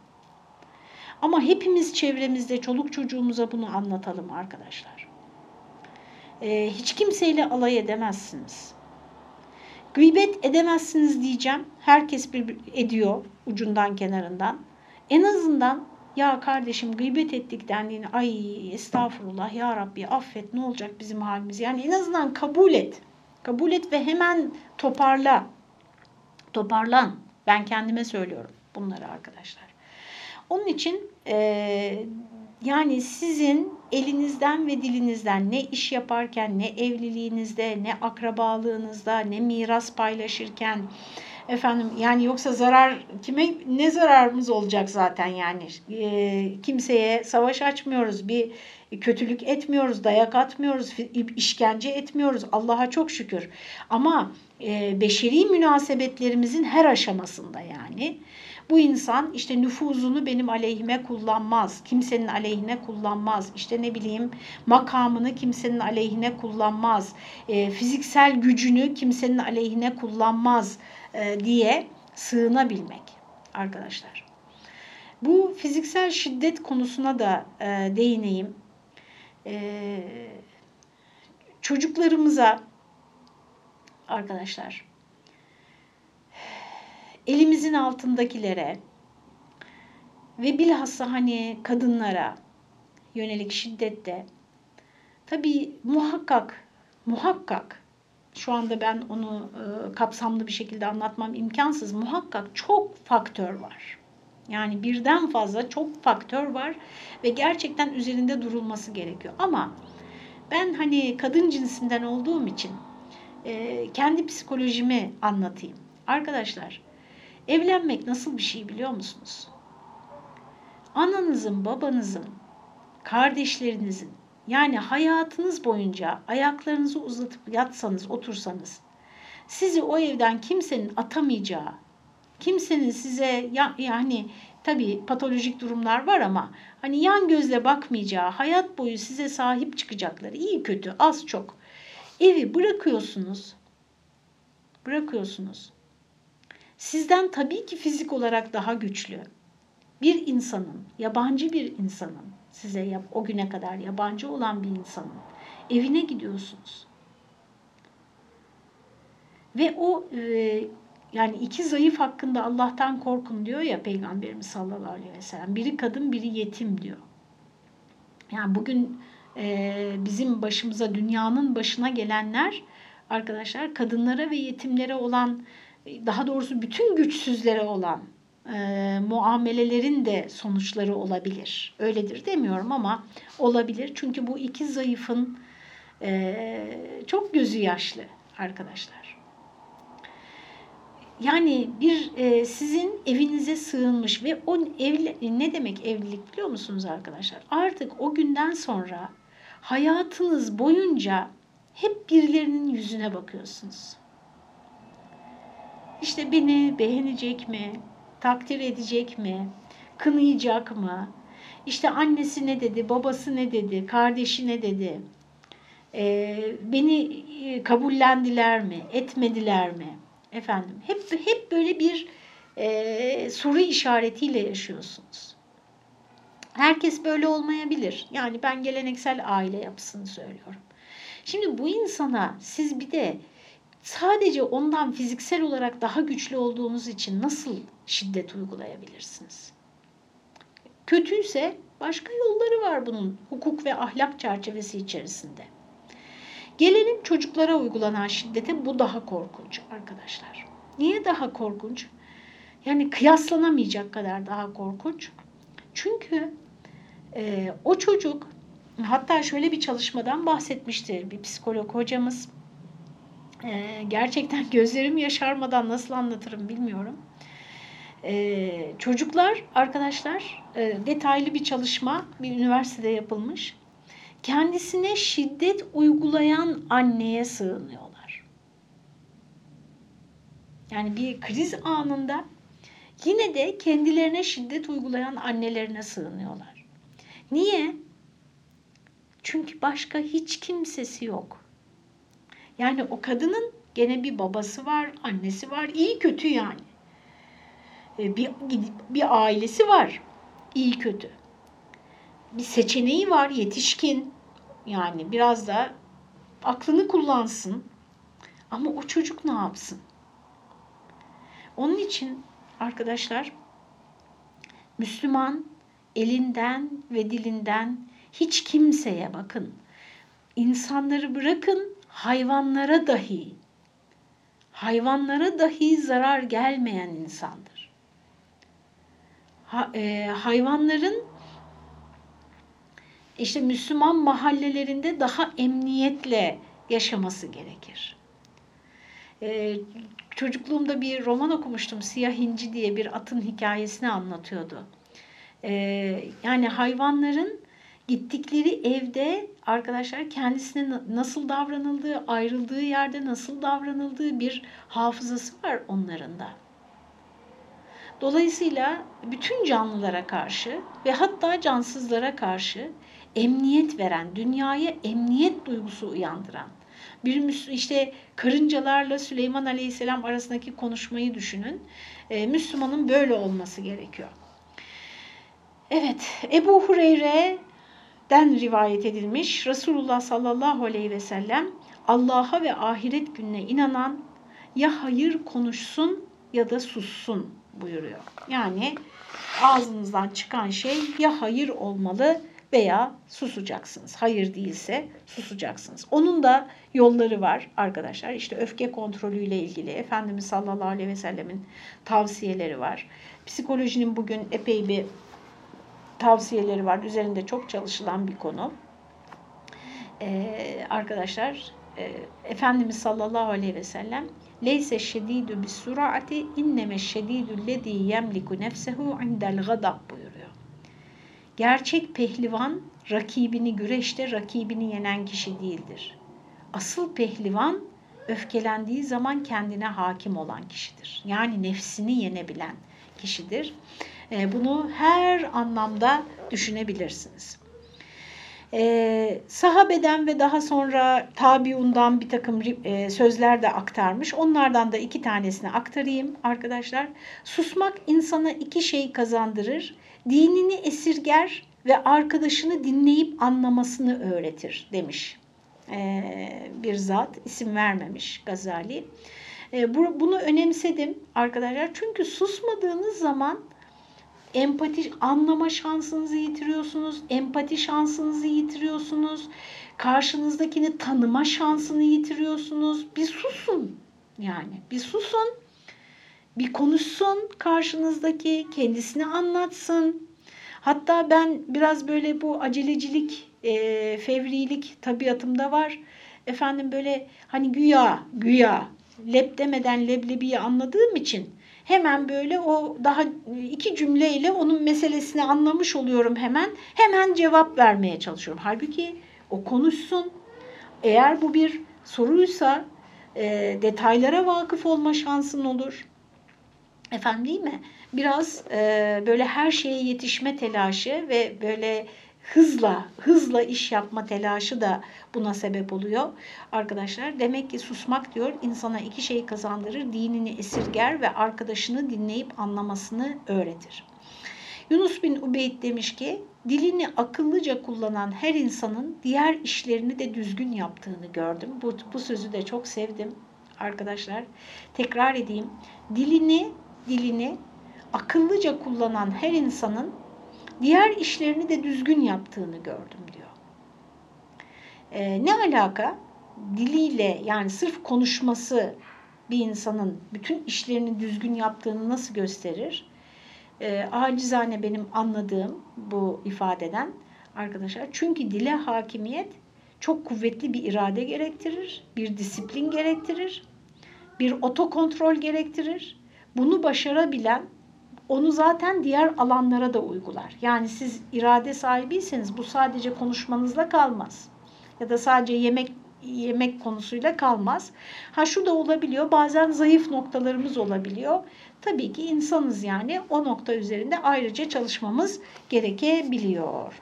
Ama hepimiz çevremizde çoluk çocuğumuza bunu anlatalım arkadaşlar. Ee, hiç kimseyle alay edemezsiniz. Gıybet edemezsiniz diyeceğim. Herkes bir ediyor ucundan kenarından. En azından ya kardeşim gıybet ettik dendiğini ay estağfurullah ya Rabbi affet ne olacak bizim halimiz. Yani en azından kabul et. Kabul et ve hemen toparla. Toparlan. Ben kendime söylüyorum bunları arkadaşlar. Onun için e, yani sizin elinizden ve dilinizden ne iş yaparken, ne evliliğinizde, ne akrabalığınızda, ne miras paylaşırken, efendim yani yoksa zarar kime ne zararımız olacak zaten yani? E, kimseye savaş açmıyoruz bir kötülük etmiyoruz dayak atmıyoruz işkence etmiyoruz. Allah'a çok şükür. Ama e, beşeri münasebetlerimizin her aşamasında yani bu insan işte nüfuzunu benim aleyhime kullanmaz, kimsenin aleyhine kullanmaz, işte ne bileyim makamını kimsenin aleyhine kullanmaz, e, fiziksel gücünü kimsenin aleyhine kullanmaz diye sığınabilmek arkadaşlar. Bu fiziksel şiddet konusuna da e, değineyim. E, çocuklarımıza arkadaşlar elimizin altındakilere ve bilhassa hani kadınlara yönelik şiddette tabii muhakkak muhakkak şu anda ben onu e, kapsamlı bir şekilde anlatmam imkansız. Muhakkak çok faktör var. Yani birden fazla çok faktör var ve gerçekten üzerinde durulması gerekiyor. Ama ben hani kadın cinsinden olduğum için e, kendi psikolojimi anlatayım. Arkadaşlar evlenmek nasıl bir şey biliyor musunuz? Ananızın, babanızın, kardeşlerinizin yani hayatınız boyunca ayaklarınızı uzatıp yatsanız, otursanız sizi o evden kimsenin atamayacağı, kimsenin size ya, yani tabii patolojik durumlar var ama hani yan gözle bakmayacağı, hayat boyu size sahip çıkacakları iyi kötü az çok evi bırakıyorsunuz. Bırakıyorsunuz. Sizden tabii ki fizik olarak daha güçlü bir insanın, yabancı bir insanın size o güne kadar yabancı olan bir insanın evine gidiyorsunuz. Ve o e, yani iki zayıf hakkında Allah'tan korkun diyor ya Peygamberimiz sallallahu aleyhi ve sellem. Biri kadın biri yetim diyor. Yani bugün e, bizim başımıza dünyanın başına gelenler arkadaşlar kadınlara ve yetimlere olan daha doğrusu bütün güçsüzlere olan e, muamelelerin de sonuçları olabilir. Öyledir demiyorum ama olabilir. Çünkü bu iki zayıfın e, çok gözü yaşlı arkadaşlar. Yani bir e, sizin evinize sığınmış ve o evli, ne demek evlilik biliyor musunuz arkadaşlar? Artık o günden sonra hayatınız boyunca hep birilerinin yüzüne bakıyorsunuz. İşte beni beğenecek mi? Takdir edecek mi? Kınayacak mı? İşte annesi ne dedi, babası ne dedi, kardeşi ne dedi? Ee, beni e, kabullendiler mi, etmediler mi? Efendim, hep hep böyle bir e, soru işaretiyle yaşıyorsunuz. Herkes böyle olmayabilir. Yani ben geleneksel aile yapısını söylüyorum. Şimdi bu insana siz bir de sadece ondan fiziksel olarak daha güçlü olduğunuz için nasıl şiddet uygulayabilirsiniz? Kötüyse başka yolları var bunun hukuk ve ahlak çerçevesi içerisinde. Gelelim çocuklara uygulanan şiddete bu daha korkunç arkadaşlar. Niye daha korkunç? Yani kıyaslanamayacak kadar daha korkunç. Çünkü e, o çocuk hatta şöyle bir çalışmadan bahsetmişti bir psikolog hocamız. E, gerçekten gözlerim yaşarmadan nasıl anlatırım bilmiyorum. E, çocuklar arkadaşlar e, detaylı bir çalışma bir üniversitede yapılmış kendisine şiddet uygulayan anneye sığınıyorlar. Yani bir kriz anında yine de kendilerine şiddet uygulayan annelerine sığınıyorlar. Niye? Çünkü başka hiç kimsesi yok. Yani o kadının gene bir babası var, annesi var, iyi kötü yani. E, bir, bir ailesi var, iyi kötü bir seçeneği var yetişkin. Yani biraz da aklını kullansın. Ama o çocuk ne yapsın? Onun için arkadaşlar Müslüman elinden ve dilinden hiç kimseye bakın. İnsanları bırakın hayvanlara dahi hayvanlara dahi zarar gelmeyen insandır. E, hayvanların işte Müslüman mahallelerinde daha emniyetle yaşaması gerekir. Ee, çocukluğumda bir roman okumuştum. Siyah İnci diye bir atın hikayesini anlatıyordu. Ee, yani hayvanların gittikleri evde arkadaşlar kendisine nasıl davranıldığı, ayrıldığı yerde nasıl davranıldığı bir hafızası var onların da. Dolayısıyla bütün canlılara karşı ve hatta cansızlara karşı emniyet veren, dünyaya emniyet duygusu uyandıran, bir işte karıncalarla Süleyman Aleyhisselam arasındaki konuşmayı düşünün. Ee, Müslümanın böyle olması gerekiyor. Evet, Ebu Hureyre'den rivayet edilmiş. Resulullah sallallahu aleyhi ve sellem Allah'a ve ahiret gününe inanan ya hayır konuşsun ya da sussun buyuruyor. Yani ağzınızdan çıkan şey ya hayır olmalı veya susacaksınız. Hayır değilse susacaksınız. Onun da yolları var arkadaşlar. İşte öfke kontrolüyle ilgili Efendimiz sallallahu aleyhi ve sellemin tavsiyeleri var. Psikolojinin bugün epey bir tavsiyeleri var. Üzerinde çok çalışılan bir konu. Ee, arkadaşlar e, Efendimiz sallallahu aleyhi ve sellem Leyse şedidu bis surati inneme şedidu lezi yemliku nefsehu indel gadab buyuruyor. Gerçek pehlivan rakibini güreşte rakibini yenen kişi değildir. Asıl pehlivan öfkelendiği zaman kendine hakim olan kişidir. Yani nefsini yenebilen kişidir. Ee, bunu her anlamda düşünebilirsiniz. Ee, sahabeden ve daha sonra tabiundan bir takım e, sözler de aktarmış. Onlardan da iki tanesini aktarayım arkadaşlar. Susmak insana iki şey kazandırır dinini esirger ve arkadaşını dinleyip anlamasını öğretir demiş bir zat isim vermemiş Gazali. E, bu, bunu önemsedim arkadaşlar. Çünkü susmadığınız zaman empati anlama şansınızı yitiriyorsunuz, empati şansınızı yitiriyorsunuz, karşınızdakini tanıma şansını yitiriyorsunuz. Bir susun yani, bir susun, bir konuşsun karşınızdaki, kendisini anlatsın. Hatta ben biraz böyle bu acelecilik, e, fevrilik tabiatımda var. Efendim böyle hani güya, güya, lep demeden leblebiyi anladığım için hemen böyle o daha iki cümleyle onun meselesini anlamış oluyorum hemen. Hemen cevap vermeye çalışıyorum. Halbuki o konuşsun. Eğer bu bir soruysa e, detaylara vakıf olma şansın olur. Efendim değil mi? Biraz e, böyle her şeye yetişme telaşı ve böyle hızla, hızla iş yapma telaşı da buna sebep oluyor. Arkadaşlar demek ki susmak diyor insana iki şey kazandırır. Dinini esirger ve arkadaşını dinleyip anlamasını öğretir. Yunus bin Ubeyd demiş ki dilini akıllıca kullanan her insanın diğer işlerini de düzgün yaptığını gördüm. Bu, bu sözü de çok sevdim arkadaşlar. Tekrar edeyim. Dilini dilini akıllıca kullanan her insanın diğer işlerini de düzgün yaptığını gördüm diyor. Ee, ne alaka? Diliyle yani sırf konuşması bir insanın bütün işlerini düzgün yaptığını nasıl gösterir? Ee, acizane benim anladığım bu ifadeden arkadaşlar. Çünkü dile hakimiyet çok kuvvetli bir irade gerektirir, bir disiplin gerektirir, bir otokontrol gerektirir. Bunu başarabilen onu zaten diğer alanlara da uygular. Yani siz irade sahibiyseniz bu sadece konuşmanızla kalmaz. Ya da sadece yemek yemek konusuyla kalmaz. Ha şu da olabiliyor. Bazen zayıf noktalarımız olabiliyor. Tabii ki insanız yani. O nokta üzerinde ayrıca çalışmamız gerekebiliyor.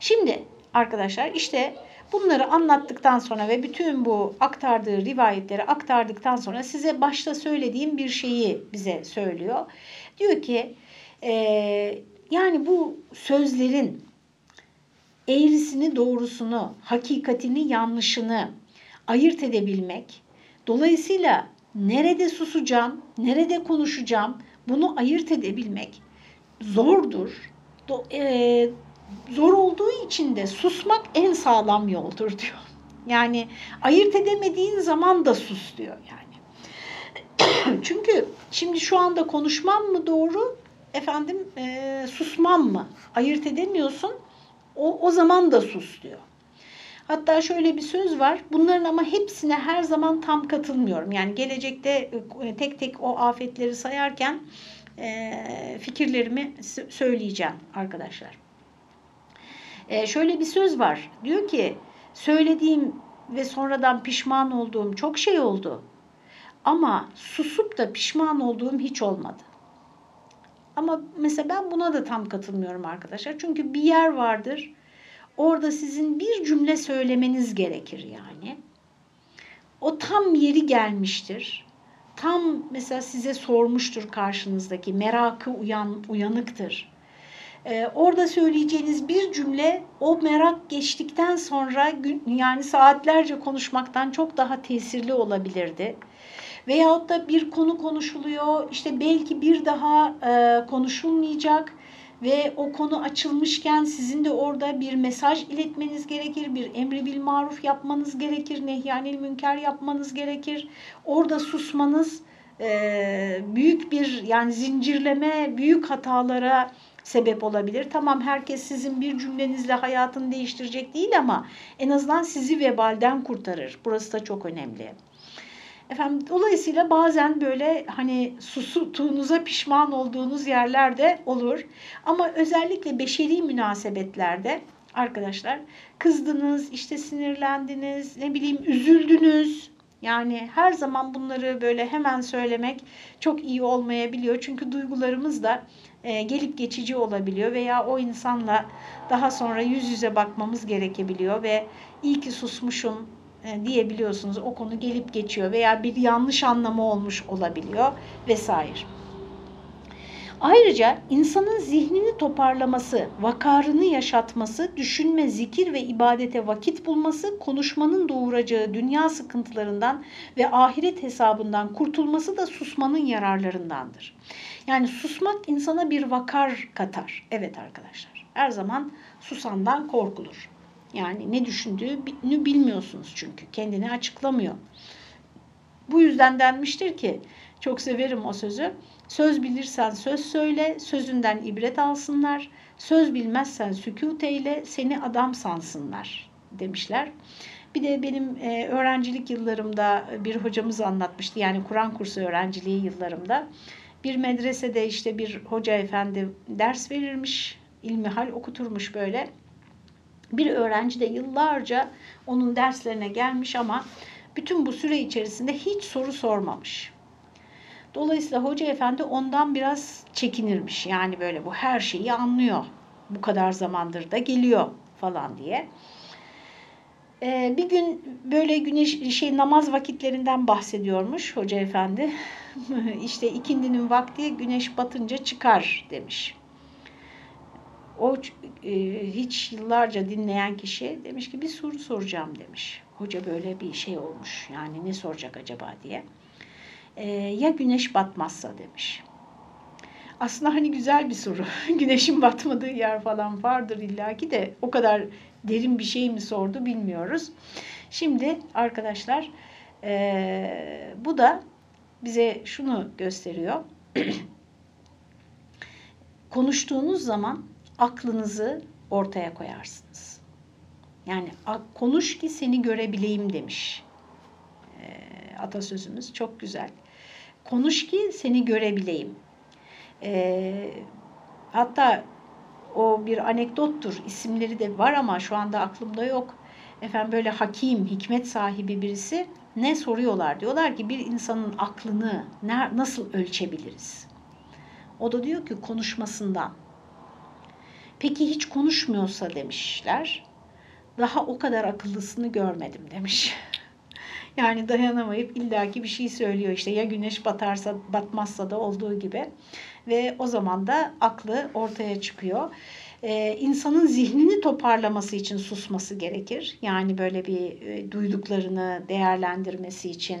Şimdi arkadaşlar işte Bunları anlattıktan sonra ve bütün bu aktardığı rivayetleri aktardıktan sonra size başta söylediğim bir şeyi bize söylüyor. Diyor ki e, yani bu sözlerin eğrisini doğrusunu, hakikatini yanlışını ayırt edebilmek, dolayısıyla nerede susacağım, nerede konuşacağım bunu ayırt edebilmek zordur. Do, e, zor olduğu için de susmak en sağlam yoldur diyor. Yani ayırt edemediğin zaman da sus diyor yani. [clears throat] Çünkü şimdi şu anda konuşmam mı doğru, efendim e, susmam mı? Ayırt edemiyorsun. O, o zaman da sus diyor. Hatta şöyle bir söz var. Bunların ama hepsine her zaman tam katılmıyorum. Yani gelecekte e, tek tek o afetleri sayarken e, fikirlerimi söyleyeceğim arkadaşlar. E, şöyle bir söz var. Diyor ki söylediğim ve sonradan pişman olduğum çok şey oldu. Ama susup da pişman olduğum hiç olmadı. Ama mesela ben buna da tam katılmıyorum arkadaşlar. Çünkü bir yer vardır. Orada sizin bir cümle söylemeniz gerekir yani. O tam yeri gelmiştir. Tam mesela size sormuştur karşınızdaki merakı uyan uyanıktır. Ee, orada söyleyeceğiniz bir cümle o merak geçtikten sonra yani saatlerce konuşmaktan çok daha tesirli olabilirdi. Veyahut da bir konu konuşuluyor işte belki bir daha e, konuşulmayacak ve o konu açılmışken sizin de orada bir mesaj iletmeniz gerekir, bir emri bil maruf yapmanız gerekir, nehyanil münker yapmanız gerekir. Orada susmanız e, büyük bir yani zincirleme büyük hatalara sebep olabilir. Tamam herkes sizin bir cümlenizle hayatını değiştirecek değil ama en azından sizi vebalden kurtarır. Burası da çok önemli. Efendim, dolayısıyla bazen böyle hani susutuğunuza pişman olduğunuz yerlerde olur. Ama özellikle beşeri münasebetlerde arkadaşlar kızdınız, işte sinirlendiniz, ne bileyim üzüldünüz. Yani her zaman bunları böyle hemen söylemek çok iyi olmayabiliyor. Çünkü duygularımız da e, gelip geçici olabiliyor veya o insanla daha sonra yüz yüze bakmamız gerekebiliyor ve iyi ki susmuşum e, diyebiliyorsunuz. O konu gelip geçiyor veya bir yanlış anlamı olmuş olabiliyor vesaire. Ayrıca insanın zihnini toparlaması, vakarını yaşatması, düşünme, zikir ve ibadete vakit bulması, konuşmanın doğuracağı dünya sıkıntılarından ve ahiret hesabından kurtulması da susmanın yararlarındandır. Yani susmak insana bir vakar katar. Evet arkadaşlar. Her zaman susandan korkulur. Yani ne düşündüğünü bilmiyorsunuz çünkü. Kendini açıklamıyor. Bu yüzden denmiştir ki, çok severim o sözü. Söz bilirsen söz söyle, sözünden ibret alsınlar. Söz bilmezsen sükut eyle, seni adam sansınlar demişler. Bir de benim e, öğrencilik yıllarımda bir hocamız anlatmıştı. Yani Kur'an kursu öğrenciliği yıllarımda. Bir medresede işte bir hoca efendi ders verirmiş, ilmihal okuturmuş böyle. Bir öğrenci de yıllarca onun derslerine gelmiş ama bütün bu süre içerisinde hiç soru sormamış. Dolayısıyla hoca efendi ondan biraz çekinirmiş. Yani böyle bu her şeyi anlıyor. Bu kadar zamandır da geliyor falan diye. Ee, bir gün böyle güneş şey namaz vakitlerinden bahsediyormuş hoca efendi. [laughs] İşte ikindinin vakti güneş batınca çıkar demiş. O e, hiç yıllarca dinleyen kişi demiş ki bir soru soracağım demiş. Hoca böyle bir şey olmuş yani ne soracak acaba diye. E, ya güneş batmazsa demiş. Aslında hani güzel bir soru. [laughs] Güneşin batmadığı yer falan vardır illaki de o kadar derin bir şey mi sordu bilmiyoruz. Şimdi arkadaşlar e, bu da bize şunu gösteriyor. [clears throat] Konuştuğunuz zaman aklınızı ortaya koyarsınız. Yani konuş ki seni görebileyim demiş e, atasözümüz. Çok güzel. Konuş ki seni görebileyim. E, hatta o bir anekdottur. İsimleri de var ama şu anda aklımda yok. Efendim böyle hakim, hikmet sahibi birisi ne soruyorlar? Diyorlar ki bir insanın aklını nasıl ölçebiliriz? O da diyor ki konuşmasından. Peki hiç konuşmuyorsa demişler. Daha o kadar akıllısını görmedim demiş. [laughs] yani dayanamayıp illaki bir şey söylüyor işte ya güneş batarsa batmazsa da olduğu gibi. Ve o zaman da aklı ortaya çıkıyor e, insanın zihnini toparlaması için susması gerekir. Yani böyle bir e, duyduklarını değerlendirmesi için,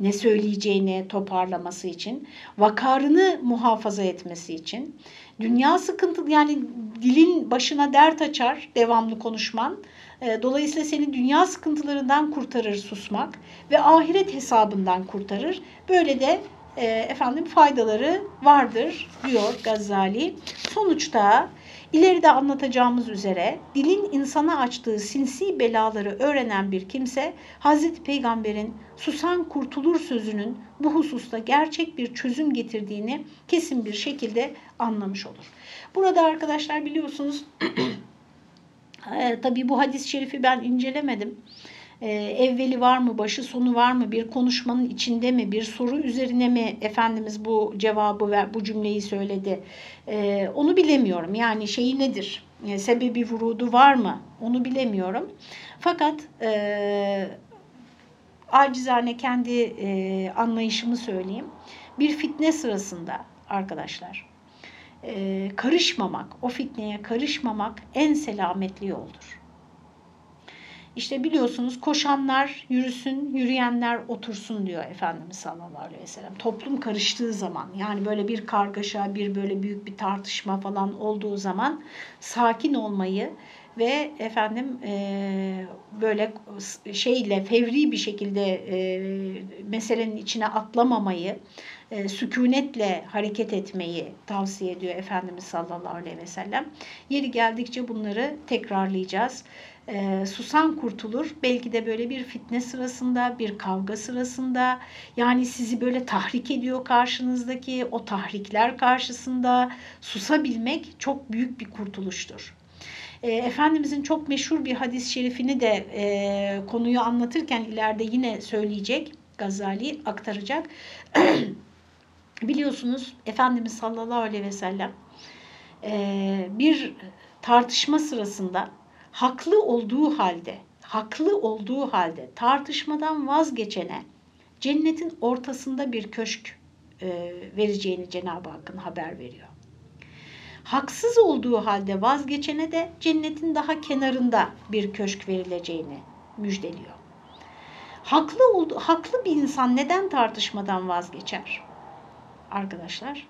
ne söyleyeceğini toparlaması için, vakarını muhafaza etmesi için. Dünya sıkıntı yani dilin başına dert açar devamlı konuşman. E, dolayısıyla seni dünya sıkıntılarından kurtarır susmak ve ahiret hesabından kurtarır. Böyle de e, efendim faydaları vardır diyor Gazali. Sonuçta İleride anlatacağımız üzere dilin insana açtığı sinsi belaları öğrenen bir kimse Hazreti Peygamber'in susan kurtulur sözünün bu hususta gerçek bir çözüm getirdiğini kesin bir şekilde anlamış olur. Burada arkadaşlar biliyorsunuz [clears throat] e, tabii bu hadis-i şerifi ben incelemedim e, evveli var mı, başı sonu var mı, bir konuşmanın içinde mi, bir soru üzerine mi Efendimiz bu cevabı ve bu cümleyi söyledi, e, onu bilemiyorum. Yani şeyi nedir, e, sebebi vurudu var mı, onu bilemiyorum. Fakat e, acizane kendi e, anlayışımı söyleyeyim. Bir fitne sırasında arkadaşlar, e, karışmamak, o fitneye karışmamak en selametli yoldur. İşte biliyorsunuz koşanlar yürüsün, yürüyenler otursun diyor Efendimiz sallallahu aleyhi ve sellem. Toplum karıştığı zaman yani böyle bir kargaşa, bir böyle büyük bir tartışma falan olduğu zaman sakin olmayı ve efendim e, böyle şeyle fevri bir şekilde e, meselenin içine atlamamayı, e, sükunetle hareket etmeyi tavsiye ediyor Efendimiz sallallahu aleyhi ve sellem. Yeri geldikçe bunları tekrarlayacağız e, susan kurtulur. Belki de böyle bir fitne sırasında, bir kavga sırasında yani sizi böyle tahrik ediyor karşınızdaki o tahrikler karşısında susabilmek çok büyük bir kurtuluştur. E, Efendimizin çok meşhur bir hadis-i şerifini de e, konuyu anlatırken ileride yine söyleyecek, Gazali aktaracak. [clears throat] Biliyorsunuz Efendimiz sallallahu aleyhi ve sellem e, bir tartışma sırasında haklı olduğu halde, haklı olduğu halde tartışmadan vazgeçene cennetin ortasında bir köşk e, vereceğini Cenab-ı Hakk'ın haber veriyor. haksız olduğu halde vazgeçene de cennetin daha kenarında bir köşk verileceğini müjdeliyor. Haklı oldu, haklı bir insan neden tartışmadan vazgeçer? Arkadaşlar,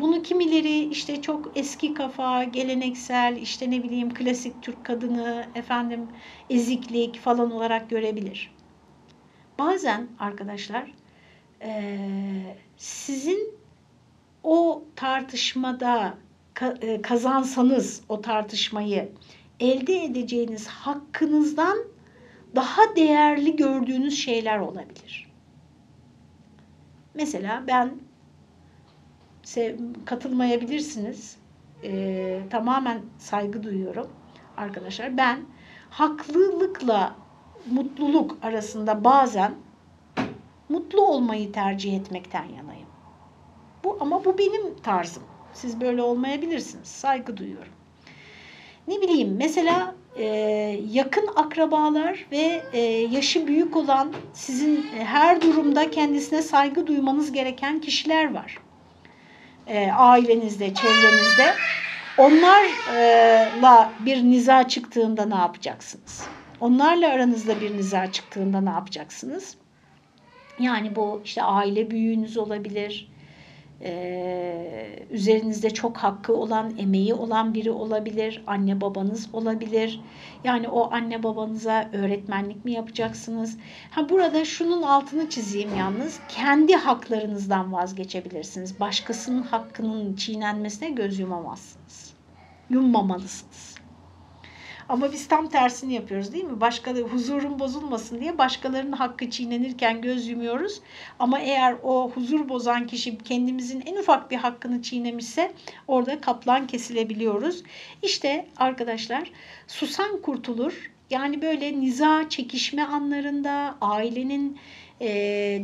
bunu kimileri işte çok eski kafa, geleneksel, işte ne bileyim klasik Türk kadını, efendim eziklik falan olarak görebilir. Bazen arkadaşlar e, sizin o tartışmada e, kazansanız o tartışmayı elde edeceğiniz hakkınızdan daha değerli gördüğünüz şeyler olabilir. Mesela ben katılmayabilirsiniz. Ee, tamamen saygı duyuyorum arkadaşlar. Ben haklılıkla mutluluk arasında bazen mutlu olmayı tercih etmekten yanayım. Bu ama bu benim tarzım. Siz böyle olmayabilirsiniz. Saygı duyuyorum. Ne bileyim mesela e, yakın akrabalar ve e, yaşı büyük olan sizin her durumda kendisine saygı duymanız gereken kişiler var e, ailenizde, çevrenizde onlarla bir niza çıktığında ne yapacaksınız? Onlarla aranızda bir niza çıktığında ne yapacaksınız? Yani bu işte aile büyüğünüz olabilir, e, üzerinizde çok hakkı olan, emeği olan biri olabilir, anne babanız olabilir. Yani o anne babanıza öğretmenlik mi yapacaksınız? Ha burada şunun altını çizeyim yalnız. Kendi haklarınızdan vazgeçebilirsiniz. Başkasının hakkının çiğnenmesine göz yumamazsınız. Yummamalısınız. Ama biz tam tersini yapıyoruz değil mi? Başkaları huzurun bozulmasın diye başkalarının hakkı çiğnenirken göz yumuyoruz. Ama eğer o huzur bozan kişi kendimizin en ufak bir hakkını çiğnemişse orada kaplan kesilebiliyoruz. İşte arkadaşlar susan kurtulur. Yani böyle niza, çekişme anlarında ailenin e,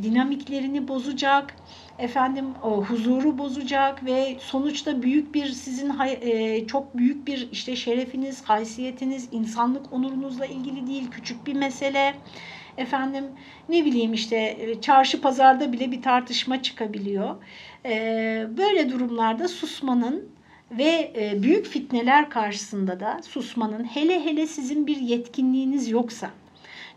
dinamiklerini bozacak, efendim o huzuru bozacak ve sonuçta büyük bir sizin e, çok büyük bir işte şerefiniz, haysiyetiniz, insanlık onurunuzla ilgili değil, küçük bir mesele. Efendim ne bileyim işte e, çarşı pazarda bile bir tartışma çıkabiliyor. E, böyle durumlarda susmanın ve e, büyük fitneler karşısında da susmanın hele hele sizin bir yetkinliğiniz yoksa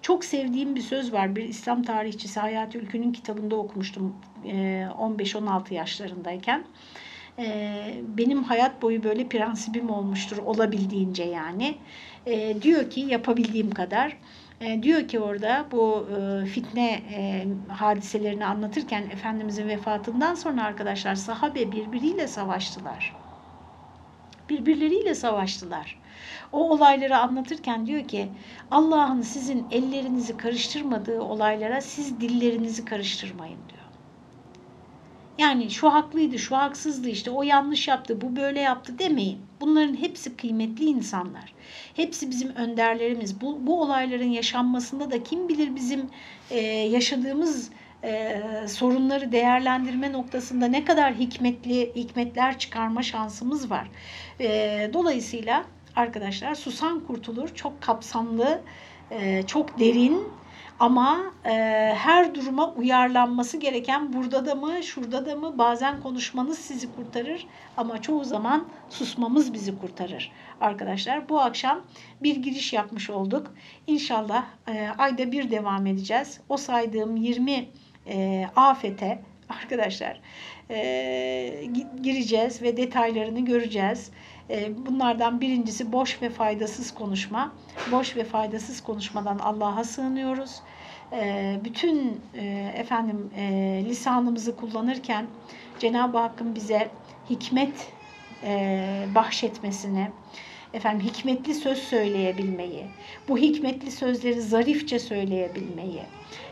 çok sevdiğim bir söz var. Bir İslam tarihçisi Hayati Ülkü'nün kitabında okumuştum 15-16 yaşlarındayken. Benim hayat boyu böyle prensibim olmuştur olabildiğince yani. Diyor ki yapabildiğim kadar. Diyor ki orada bu fitne hadiselerini anlatırken Efendimizin vefatından sonra arkadaşlar sahabe birbiriyle savaştılar. Birbirleriyle savaştılar o olayları anlatırken diyor ki Allah'ın sizin ellerinizi karıştırmadığı olaylara siz dillerinizi karıştırmayın diyor. Yani şu haklıydı, şu haksızdı işte, o yanlış yaptı, bu böyle yaptı demeyin. Bunların hepsi kıymetli insanlar. Hepsi bizim önderlerimiz. Bu, bu olayların yaşanmasında da kim bilir bizim e, yaşadığımız e, sorunları değerlendirme noktasında ne kadar hikmetli hikmetler çıkarma şansımız var. E, dolayısıyla arkadaşlar Susan Kurtulur çok kapsamlı, e, çok derin ama e, her duruma uyarlanması gereken burada da mı, şurada da mı bazen konuşmanız sizi kurtarır ama çoğu zaman susmamız bizi kurtarır. Arkadaşlar bu akşam bir giriş yapmış olduk. İnşallah e, ayda bir devam edeceğiz. O saydığım 20 e, afete arkadaşlar e, gireceğiz ve detaylarını göreceğiz. E, bunlardan birincisi boş ve faydasız konuşma. Boş ve faydasız konuşmadan Allah'a sığınıyoruz. E, bütün e, efendim lisanımızı kullanırken Cenab-ı Hakk'ın bize hikmet bahşetmesini, efendim hikmetli söz söyleyebilmeyi, bu hikmetli sözleri zarifçe söyleyebilmeyi,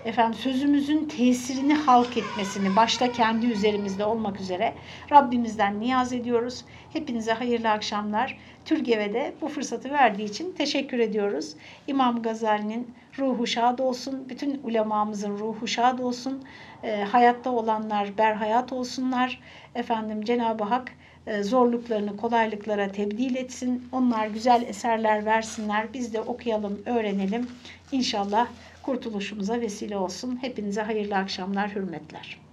efendim sözümüzün tesirini halk etmesini başta kendi üzerimizde olmak üzere Rabbimizden niyaz ediyoruz. Hepinize hayırlı akşamlar. Türgev'e de bu fırsatı verdiği için teşekkür ediyoruz. İmam Gazali'nin ruhu şad olsun, bütün ulemamızın ruhu şad olsun, e, hayatta olanlar berhayat olsunlar. Efendim Cenab-ı Hak e, zorluklarını kolaylıklara tebdil etsin. Onlar güzel eserler versinler. Biz de okuyalım, öğrenelim. İnşallah kurtuluşumuza vesile olsun. Hepinize hayırlı akşamlar, hürmetler.